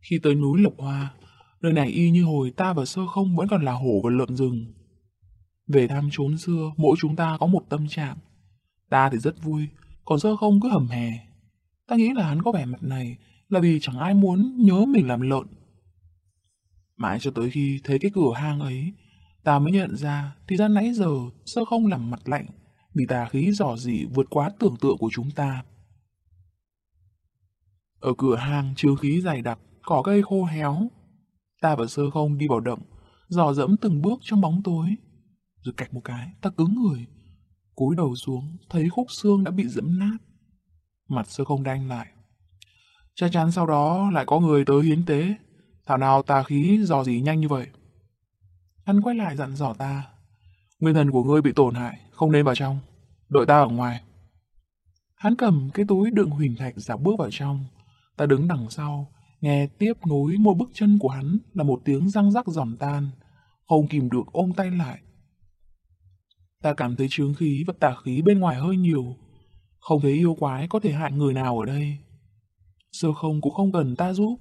Khi tới núi Lộc Hoa, nơi này y như hồi ta và sơ không vẫn còn là hổ và lợn rừng. Về thăm chốn xưa, mỗi chúng ta có một tâm trạng. Ta thì rất vui, còn sơ không cứ hầm hè. Ta nghĩ là hắn có vẻ mặt này là vì chẳng ai muốn nhớ mình làm lợn. Mãi cho tới khi thấy cái cửa hang ấy, ta mới nhận ra thì ra nãy giờ sơ không làm mặt lạnh vì tà khí dò dỉ vượt quá tưởng tượng của chúng ta. Ở cửa hang chứa khí dày đặc, cỏ cây khô héo. Ta và sơ không đi vào động, dò dẫm từng bước trong bóng tối. Rồi cạch một cái, ta cứng người. cúi đầu xuống, thấy khúc xương đã bị dẫm nát. Mặt sơ không đanh lại. Chắc chắn sau đó lại có người tới hiến tế. Thảo nào tà khí dò dỉ nhanh như vậy. Hắn quay lại dặn dò ta. Nguyên thần của ngươi bị tổn hại, không nên vào trong. đội ta ở ngoài. Hắn cầm cái túi đựng huỳnh thạch dạo bước vào trong. Ta đứng đằng sau, nghe tiếp nối mỗi bước chân của hắn là một tiếng răng rắc giòn tan. Không kìm được ôm tay lại. Ta cảm thấy trướng khí và tà khí bên ngoài hơi nhiều. Không thấy yêu quái có thể hại người nào ở đây. Sơ không cũng không cần ta giúp.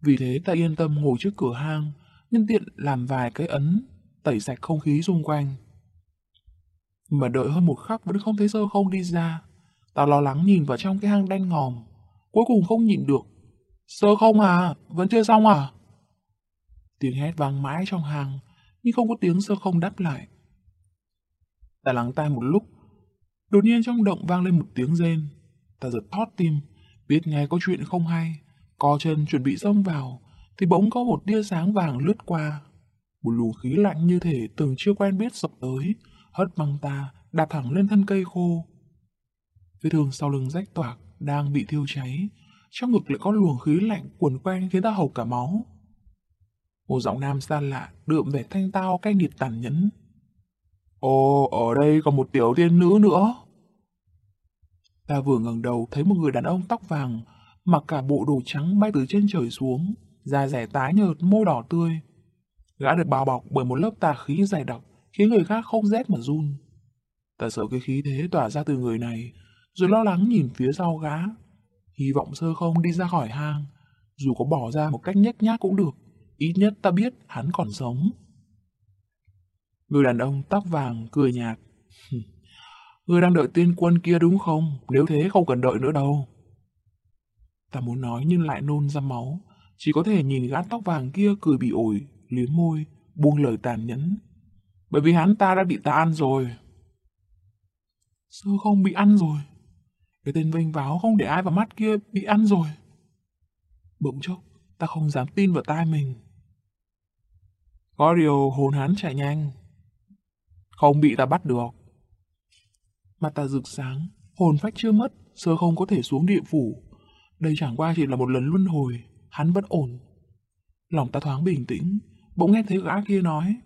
Vì thế ta yên tâm ngồi trước cửa hang, nhân tiện làm vài cái ấn, tẩy sạch không khí xung quanh. Mà đợi hơn một khắc vẫn không thấy sơ không đi ra. Ta lo lắng nhìn vào trong cái hang đen ngòm. Cuối cùng không nhìn được. Sơ không à? Vẫn chưa xong à? Tiếng hét vang mãi trong hang, nhưng không có tiếng sơ không đáp lại. Ta lắng tai một lúc. Đột nhiên trong động vang lên một tiếng rên. Ta giật thót tim, biết ngay có chuyện không hay. Co chân chuẩn bị xông vào, thì bỗng có một tia sáng vàng lướt qua. Một luồng khí lạnh như thể từng chưa quen biết sập tới, hất băng ta, đạp thẳng lên thân cây khô. Vết thương sau lưng rách toạc, đang bị thiêu cháy, trong ngực lại có luồng khí lạnh cuồn quanh khiến ta hộc cả máu. Một giọng nam xa lạ, đượm vẻ thanh tao cay nghiệt tàn nhẫn. Ồ, ở đây còn một tiểu tiên nữ nữa. Ta vừa ngẩng đầu thấy một người đàn ông tóc vàng, mặc cả bộ đồ trắng bay từ trên trời xuống, da rẻ tái nhợt, môi đỏ tươi. Gã được bao bọc bởi một lớp tà khí dày đặc, khiến người khác không rét mà run. Ta sợ cái khí thế tỏa ra từ người này, rồi lo lắng nhìn phía sau gã. Hy vọng sơ không đi ra khỏi hang, dù có bỏ ra một cách nhếch nhác cũng được, ít nhất ta biết hắn còn sống. Người đàn ông tóc vàng cười nhạt. *laughs* Người đang đợi tiên quân kia đúng không? Nếu thế không cần đợi nữa đâu. Ta muốn nói nhưng lại nôn ra máu. Chỉ có thể nhìn gã tóc vàng kia cười bị ổi, liếm môi, buông lời tàn nhẫn. Bởi vì hắn ta đã bị ta ăn rồi. Sơ không bị ăn rồi. Cái tên vênh váo không để ai vào mắt kia bị ăn rồi. Bỗng chốc, ta không dám tin vào tai mình. Có điều hồn hắn chạy nhanh. Không bị ta bắt được. Mặt ta rực sáng, hồn phách chưa mất, sơ không có thể xuống địa phủ. Đây chẳng qua chỉ là một lần luân hồi, hắn vẫn ổn. Lòng ta thoáng bình tĩnh, bỗng nghe thấy gã kia nói.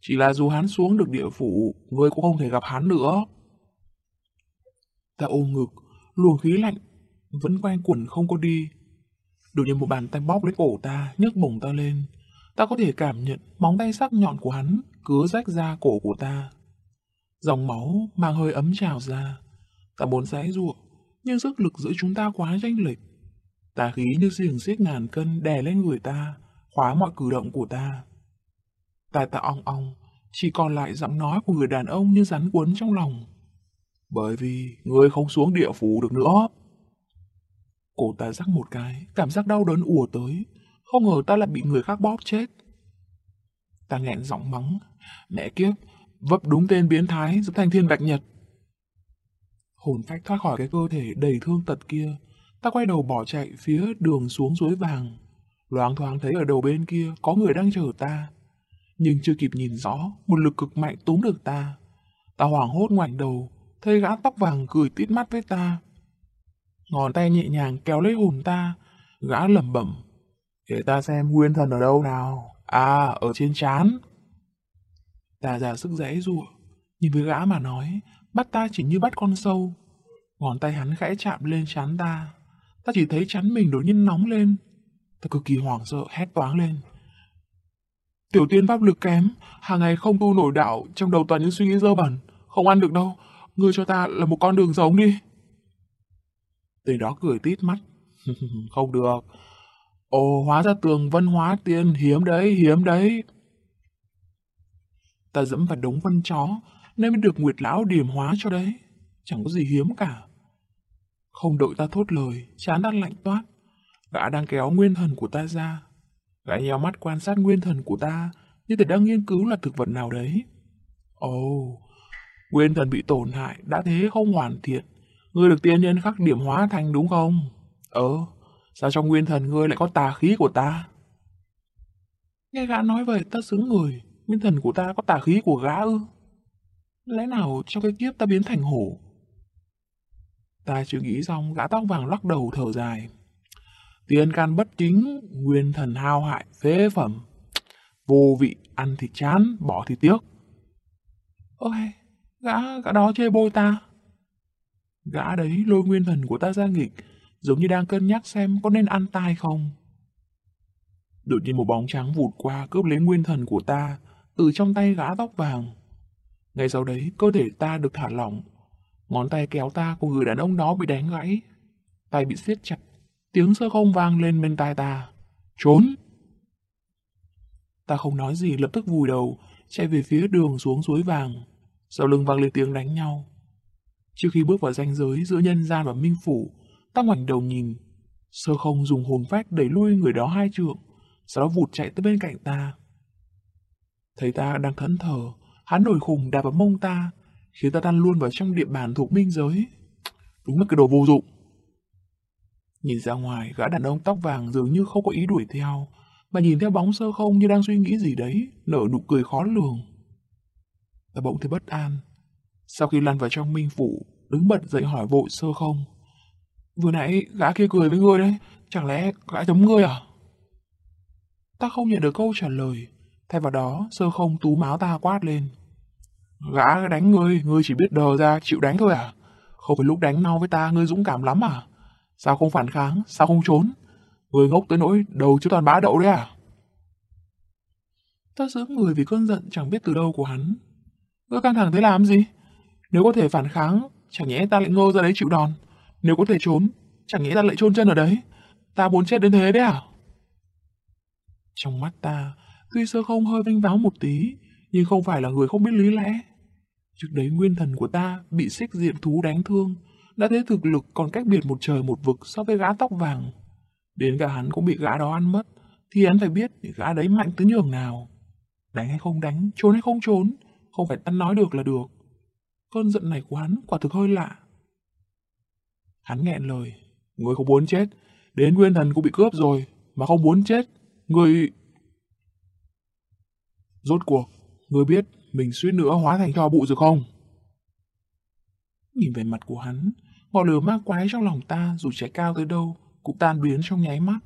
Chỉ là dù hắn xuống được địa phủ, ngươi cũng không thể gặp hắn nữa. Ta ôm ngực, luồng khí lạnh, vẫn quen quẩn không có đi. Đột nhiên một bàn tay bóp lấy cổ ta, nhấc bổng ta lên. Ta có thể cảm nhận móng tay sắc nhọn của hắn cứ rách ra cổ của ta. Dòng máu mang hơi ấm trào ra. Ta muốn giãy ruộng, nhưng sức lực giữa chúng ta quá tranh lệch. Tà khí như xiềng xiết ngàn cân đè lên người ta, khóa mọi cử động của ta. Tai ta ong ong, chỉ còn lại giọng nói của người đàn ông như rắn quấn trong lòng. Bởi vì người không xuống địa phủ được nữa. Cổ ta rắc một cái, cảm giác đau đớn ùa tới. Không ngờ ta lại bị người khác bóp chết. Ta nghẹn giọng mắng. Mẹ kiếp, vấp đúng tên biến thái giúp thành thiên bạch nhật. Hồn phách thoát khỏi cái cơ thể đầy thương tật kia. Ta quay đầu bỏ chạy phía đường xuống suối vàng. Loáng thoáng thấy ở đầu bên kia có người đang chờ ta. Nhưng chưa kịp nhìn rõ, một lực cực mạnh túm được ta. Ta hoảng hốt ngoảnh đầu, thấy gã tóc vàng cười tít mắt với ta. Ngón tay nhẹ nhàng kéo lấy hồn ta, gã lẩm bẩm. Để ta xem nguyên thần ở đâu nào. À, ở trên chán. Ta ra sức dãy rụa, nhìn với gã mà nói, bắt ta chỉ như bắt con sâu. Ngón tay hắn khẽ chạm lên chán ta. Ta chỉ thấy chán mình đột nhiên nóng lên. Ta cực kỳ hoảng sợ, hét toáng lên. Tiểu tiên pháp lực kém, hàng ngày không tu nổi đạo, trong đầu toàn những suy nghĩ dơ bẩn, không ăn được đâu. Ngươi cho ta là một con đường giống đi. Tên đó cười tít mắt. *laughs* không được. Ồ, hóa ra tường vân hóa tiên, hiếm đấy, hiếm đấy. Ta dẫm vào đống vân chó, nên mới được Nguyệt Lão điểm hóa cho đấy. Chẳng có gì hiếm cả. Không đợi ta thốt lời, chán đã lạnh toát. Gã đang kéo nguyên thần của ta ra. Gã nheo mắt quan sát nguyên thần của ta, như thể đang nghiên cứu là thực vật nào đấy. Ồ, oh, nguyên thần bị tổn hại, đã thế không hoàn thiện. Ngươi được tiên nhân khắc điểm hóa thành đúng không? Ờ, sao trong nguyên thần ngươi lại có tà khí của ta? Nghe gã nói vậy ta sướng người, nguyên thần của ta có tà khí của gã ư? Lẽ nào trong cái kiếp ta biến thành hổ? Ta chưa nghĩ xong, gã tóc vàng lắc đầu thở dài. Tiên can bất chính, nguyên thần hao hại, phế phẩm. Vô vị, ăn thì chán, bỏ thì tiếc. Ôi, gã, gã đó chê bôi ta. Gã đấy lôi nguyên thần của ta ra nghịch, giống như đang cân nhắc xem có nên ăn tai không. Đột nhiên một bóng trắng vụt qua cướp lấy nguyên thần của ta, từ trong tay gã tóc vàng. Ngay sau đấy, cơ thể ta được thả lỏng. Ngón tay kéo ta của người đàn ông đó bị đánh gãy. Tay bị siết chặt. Tiếng sơ không vang lên bên tai ta. Trốn! Ta không nói gì lập tức vùi đầu, chạy về phía đường xuống suối vàng. Sau lưng vang lên tiếng đánh nhau. Trước khi bước vào ranh giới giữa nhân gian và minh phủ, ta ngoảnh đầu nhìn. Sơ không dùng hồn phách đẩy lui người đó hai trượng, sau đó vụt chạy tới bên cạnh ta. Thấy ta đang thẫn thờ, hắn nổi khùng đạp vào mông ta, khiến ta tan luôn vào trong địa bàn thuộc minh giới. Đúng là cái đồ vô dụng. Nhìn ra ngoài, gã đàn ông tóc vàng dường như không có ý đuổi theo, mà nhìn theo bóng sơ không như đang suy nghĩ gì đấy, nở nụ cười khó lường. Ta bỗng thấy bất an. Sau khi lăn vào trong minh phủ, đứng bật dậy hỏi vội sơ không. Vừa nãy gã kia cười với ngươi đấy, chẳng lẽ gã giống ngươi à? Ta không nhận được câu trả lời, thay vào đó sơ không tú máu ta quát lên. Gã đánh ngươi, ngươi chỉ biết đờ ra chịu đánh thôi à? Không phải lúc đánh nhau với ta ngươi dũng cảm lắm à? Sao không phản kháng, sao không trốn? người ngốc tới nỗi đầu chứ toàn bá đậu đấy à? Ta giữ người vì cơn giận chẳng biết từ đâu của hắn. Ngươi căng thẳng thế làm gì? Nếu có thể phản kháng, chẳng nhẽ ta lại ngơ ra đấy chịu đòn. Nếu có thể trốn, chẳng nhẽ ta lại chôn chân ở đấy. Ta muốn chết đến thế đấy à? Trong mắt ta, tuy sơ không hơi vinh váo một tí, nhưng không phải là người không biết lý lẽ. Trước đấy nguyên thần của ta bị xích diện thú đánh thương, đã thấy thực lực còn cách biệt một trời một vực so với gã tóc vàng. Đến cả hắn cũng bị gã đó ăn mất, thì hắn phải biết gã đấy mạnh tới nhường nào. Đánh hay không đánh, trốn hay không trốn, không phải ăn nói được là được. Cơn giận này của hắn quả thực hơi lạ. Hắn nghẹn lời, người không muốn chết, đến nguyên thần cũng bị cướp rồi, mà không muốn chết, người... Rốt cuộc, người biết mình suýt nữa hóa thành cho bụi rồi không? Nhìn về mặt của hắn, ngọn lửa ma quái trong lòng ta dù cháy cao tới đâu cũng tan biến trong nháy mắt.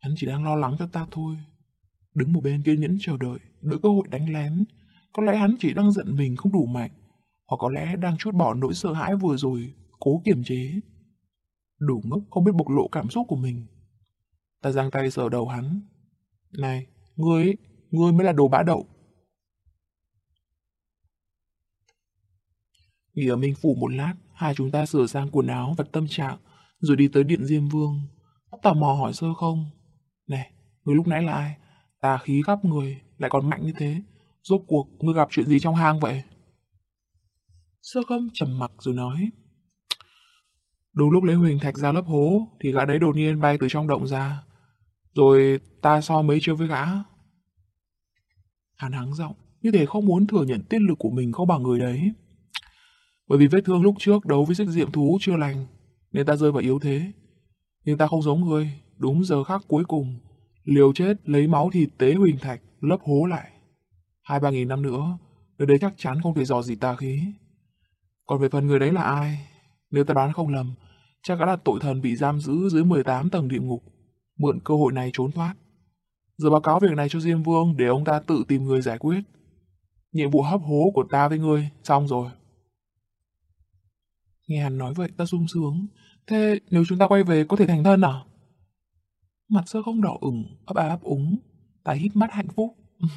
Hắn chỉ đang lo lắng cho ta thôi. Đứng một bên kiên nhẫn chờ đợi, đợi cơ hội đánh lén. Có lẽ hắn chỉ đang giận mình không đủ mạnh, hoặc có lẽ đang chút bỏ nỗi sợ hãi vừa rồi, cố kiềm chế. Đủ ngốc không biết bộc lộ cảm xúc của mình. Ta giang tay sờ đầu hắn. Này, ngươi ngươi mới là đồ bã đậu. Nghỉ ở Minh Phủ một lát, hai chúng ta sửa sang quần áo và tâm trạng, rồi đi tới điện Diêm Vương. Tò mò hỏi sơ không? Này, người lúc nãy là ai? Tà khí khắp người, lại còn mạnh như thế. Rốt cuộc, ngươi gặp chuyện gì trong hang vậy? Sơ không trầm mặc rồi nói. Đúng lúc lấy huỳnh thạch ra lớp hố, thì gã đấy đột nhiên bay từ trong động ra. Rồi ta so mấy chiêu với gã. Hắn hắng giọng, như thể không muốn thừa nhận tiết lực của mình không bằng người đấy. Bởi vì vết thương lúc trước đấu với sức diệm thú chưa lành, nên ta rơi vào yếu thế. Nhưng ta không giống người, đúng giờ khắc cuối cùng, liều chết lấy máu thịt tế huỳnh thạch, lấp hố lại. Hai ba nghìn năm nữa, nơi đấy chắc chắn không thể dò gì ta khí. Còn về phần người đấy là ai? Nếu ta đoán không lầm, chắc đã là tội thần bị giam giữ dưới 18 tầng địa ngục, mượn cơ hội này trốn thoát. Giờ báo cáo việc này cho Diêm Vương để ông ta tự tìm người giải quyết. Nhiệm vụ hấp hố của ta với ngươi, xong rồi. Nghe hắn nói vậy ta sung sướng. Thế nếu chúng ta quay về có thể thành thân à? Mặt sơ không đỏ ửng, ấp á ấp úng. Ta hít mắt hạnh phúc. *laughs*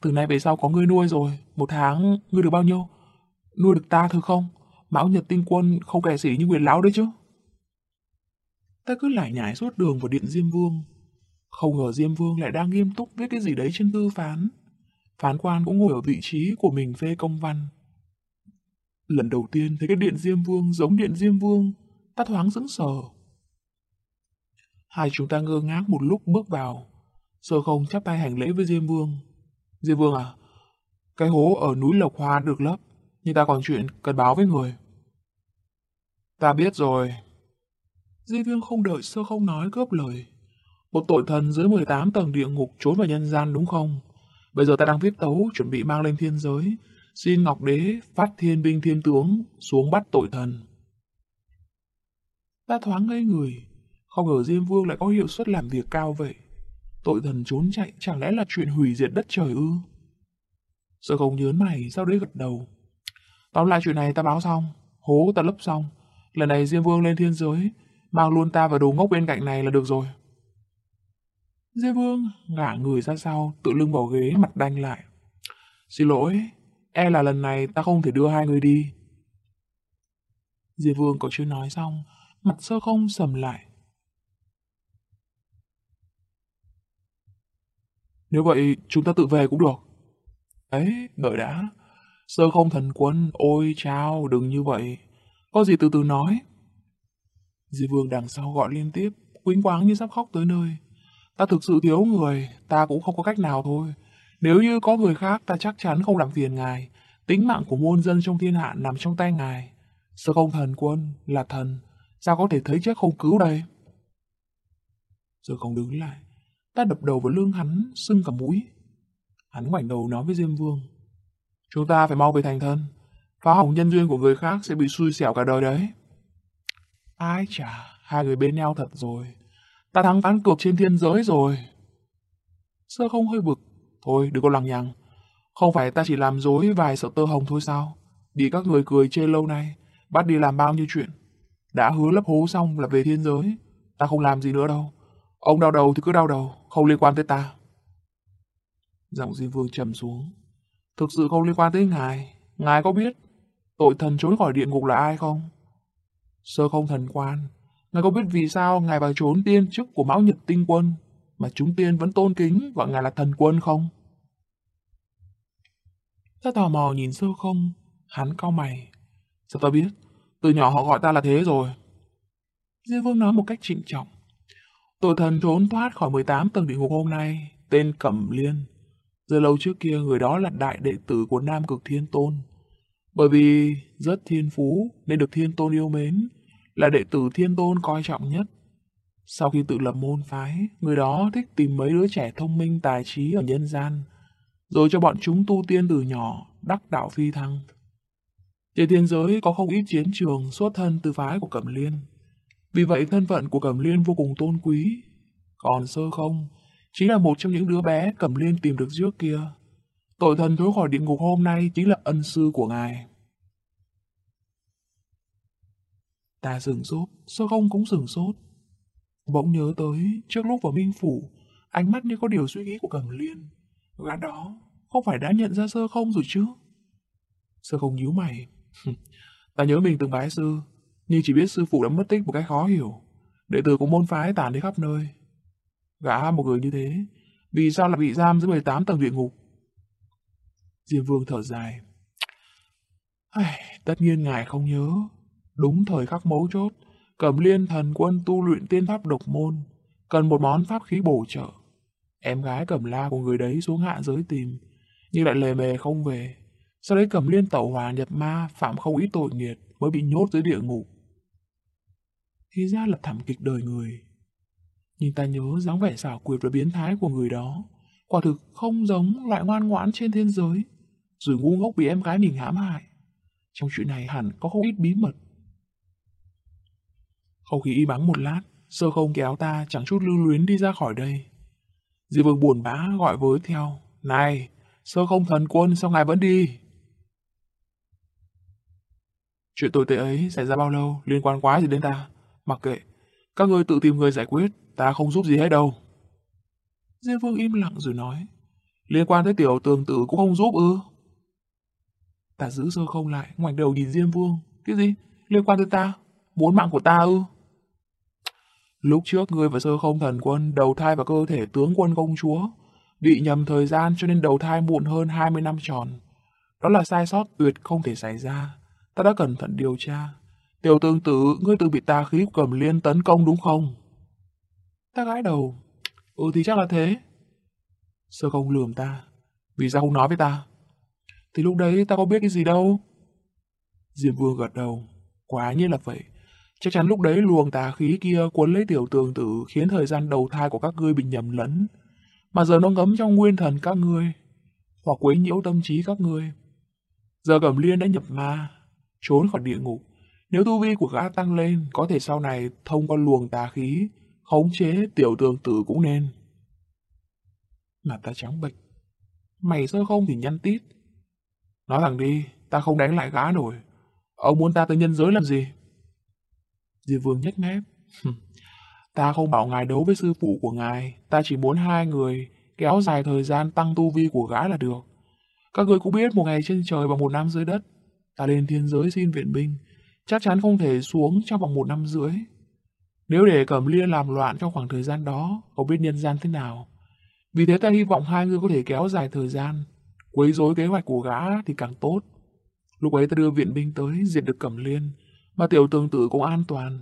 Từ nay về sau có ngươi nuôi rồi. Một tháng ngươi được bao nhiêu? Nuôi được ta thử không? Mão Nhật Tinh Quân không kẻ sĩ như Nguyệt Lão đấy chứ. Ta cứ lải nhải suốt đường vào điện Diêm Vương. Không ngờ Diêm Vương lại đang nghiêm túc viết cái gì đấy trên tư phán. Phán quan cũng ngồi ở vị trí của mình phê công văn. Lần đầu tiên thấy cái điện Diêm Vương giống điện Diêm Vương, ta thoáng sững sờ. Hai chúng ta ngơ ngác một lúc bước vào. Sơ không chắp tay hành lễ với Diêm Vương. Diêm Vương à, cái hố ở núi Lộc Hoa được lấp, nhưng ta còn chuyện cần báo với người. Ta biết rồi. Diêm Vương không đợi sơ không nói cướp lời. Một tội thần dưới 18 tầng địa ngục trốn vào nhân gian đúng không? Bây giờ ta đang viết tấu, chuẩn bị mang lên thiên giới, xin Ngọc Đế phát thiên binh thiên tướng xuống bắt tội thần. Ta thoáng ngây người, không ngờ Diêm Vương lại có hiệu suất làm việc cao vậy. Tội thần trốn chạy chẳng lẽ là chuyện hủy diệt đất trời ư? Sợ không nhớn mày, sau đấy gật đầu. Tóm lại chuyện này ta báo xong, hố ta lấp xong. Lần này Diêm Vương lên thiên giới, mang luôn ta và đồ ngốc bên cạnh này là được rồi. Diêm Vương ngả người ra sau, tự lưng vào ghế mặt đanh lại. Xin lỗi, e là lần này ta không thể đưa hai người đi. Diệp Vương có chưa nói xong, mặt sơ không sầm lại. Nếu vậy, chúng ta tự về cũng được. Ấy, đợi đã. Sơ không thần quân, ôi chao, đừng như vậy. Có gì từ từ nói. Diệp Vương đằng sau gọi liên tiếp, quýnh quáng như sắp khóc tới nơi. Ta thực sự thiếu người, ta cũng không có cách nào thôi. Nếu như có người khác, ta chắc chắn không làm phiền ngài. Tính mạng của muôn dân trong thiên hạ nằm trong tay ngài. Sơ không thần quân, là thần, sao có thể thấy chết không cứu đây? Sơ không đứng lại, ta đập đầu vào lưng hắn, sưng cả mũi. Hắn ngoảnh đầu nói với Diêm Vương. Chúng ta phải mau về thành thân. Phá hỏng nhân duyên của người khác sẽ bị xui xẻo cả đời đấy. Ai chả, hai người bên nhau thật rồi. Ta thắng ván cược trên thiên giới rồi. Sơ không hơi bực. Thôi, đừng có lằng nhằng. Không phải ta chỉ làm dối vài sợ tơ hồng thôi sao? Bị các người cười chê lâu nay, bắt đi làm bao nhiêu chuyện. Đã hứa lấp hố xong là về thiên giới. Ta không làm gì nữa đâu. Ông đau đầu thì cứ đau đầu, không liên quan tới ta. Giọng Diêm Vương trầm xuống. Thực sự không liên quan tới ngài. Ngài có biết tội thần trốn khỏi địa ngục là ai không? Sơ không thần quan. Ngài có biết vì sao ngài vào trốn tiên chức của Mão Nhật Tinh Quân mà chúng tiên vẫn tôn kính gọi ngài là thần quân không? Ta tò mò nhìn sơ không, hắn cau mày. Sao ta biết? Từ nhỏ họ gọi ta là thế rồi. Diêu Vương nói một cách trịnh trọng. tổ thần trốn thoát khỏi 18 tầng địa ngục hôm nay, tên Cẩm Liên. Giờ lâu trước kia người đó là đại đệ tử của Nam Cực Thiên Tôn. Bởi vì rất thiên phú nên được Thiên Tôn yêu mến, là đệ tử Thiên Tôn coi trọng nhất. Sau khi tự lập môn phái, người đó thích tìm mấy đứa trẻ thông minh tài trí ở nhân gian, rồi cho bọn chúng tu tiên từ nhỏ, đắc đạo phi thăng. Trên thiên giới có không ít chiến trường xuất thân từ phái của Cẩm Liên. Vì vậy thân phận của Cẩm Liên vô cùng tôn quý. Còn sơ không, chính là một trong những đứa bé Cẩm Liên tìm được trước kia. Tội thần thối khỏi địa ngục hôm nay chính là ân sư của ngài. Ta sừng sốt, sơ không cũng sừng sốt. Bỗng nhớ tới, trước lúc vào Minh Phủ, ánh mắt như có điều suy nghĩ của Cẩm Liên. Gã đó, không phải đã nhận ra sơ không rồi chứ? Sơ không nhíu mày. ta nhớ mình từng bái sư, nhưng chỉ biết sư phụ đã mất tích một cách khó hiểu. Đệ tử của môn phái tản đi khắp nơi. Gã một người như thế, vì sao lại bị giam dưới 18 tầng địa ngục? Diêm Vương thở dài. Ai, tất nhiên ngài không nhớ. Đúng thời khắc mấu chốt, Cẩm Liên thần quân tu luyện tiên pháp độc môn, cần một món pháp khí bổ trợ. Em gái Cẩm La của người đấy xuống hạ giới tìm, nhưng lại lề mề không về. Sau đấy Cẩm Liên tẩu hòa nhập ma, phạm không ít tội nghiệt, mới bị nhốt dưới địa ngục. Thì ra là thảm kịch đời người. Nhưng ta nhớ dáng vẻ xảo quyệt và biến thái của người đó, quả thực không giống loại ngoan ngoãn trên thiên giới, rồi ngu ngốc bị em gái mình hãm hại. Trong chuyện này hẳn có không ít bí mật. Không khí im bắn một lát, sơ không kéo ta chẳng chút lưu luyến đi ra khỏi đây. Di vương buồn bã gọi với theo. Này, sơ không thần quân sao ngài vẫn đi? Chuyện tồi tệ ấy xảy ra bao lâu, liên quan quá gì đến ta? Mặc kệ, các ngươi tự tìm người giải quyết, ta không giúp gì hết đâu. Diêm vương im lặng rồi nói. Liên quan tới tiểu tường tử cũng không giúp ư? Ta giữ sơ không lại, ngoảnh đầu nhìn Diêm vương. Cái gì? Liên quan tới ta? Muốn mạng của ta ư? Lúc trước ngươi và sơ không thần quân đầu thai vào cơ thể tướng quân công chúa, bị nhầm thời gian cho nên đầu thai muộn hơn 20 năm tròn. Đó là sai sót tuyệt không thể xảy ra. Ta đã cẩn thận điều tra. Tiểu tương tử, ngươi tự bị tà khí cầm liên tấn công đúng không? Ta gãi đầu. Ừ thì chắc là thế. Sơ không lườm ta. Vì sao không nói với ta? Thì lúc đấy ta có biết cái gì đâu. Diêm vương gật đầu. Quá như là vậy. Chắc chắn lúc đấy luồng tà khí kia cuốn lấy tiểu tường tử khiến thời gian đầu thai của các ngươi bị nhầm lẫn. Mà giờ nó ngấm trong nguyên thần các ngươi, hoặc quấy nhiễu tâm trí các ngươi. Giờ Cẩm Liên đã nhập ma, trốn khỏi địa ngục. Nếu tu vi của gã tăng lên, có thể sau này thông qua luồng tà khí, khống chế tiểu tường tử cũng nên. Mà ta trắng bệch. Mày sơ không thì nhăn tít. Nói thẳng đi, ta không đánh lại gã nổi. Ông muốn ta tới nhân giới làm gì? Diệp Vương nhếch mép. ta không bảo ngài đấu với sư phụ của ngài, ta chỉ muốn hai người kéo dài thời gian tăng tu vi của gã là được. Các người cũng biết một ngày trên trời và một năm dưới đất, ta lên thiên giới xin viện binh, chắc chắn không thể xuống trong vòng một năm rưỡi. Nếu để Cẩm Liên làm loạn trong khoảng thời gian đó, không biết nhân gian thế nào. Vì thế ta hy vọng hai người có thể kéo dài thời gian, quấy rối kế hoạch của gã thì càng tốt. Lúc ấy ta đưa viện binh tới diệt được Cẩm Liên, mà tiểu tương tự cũng an toàn.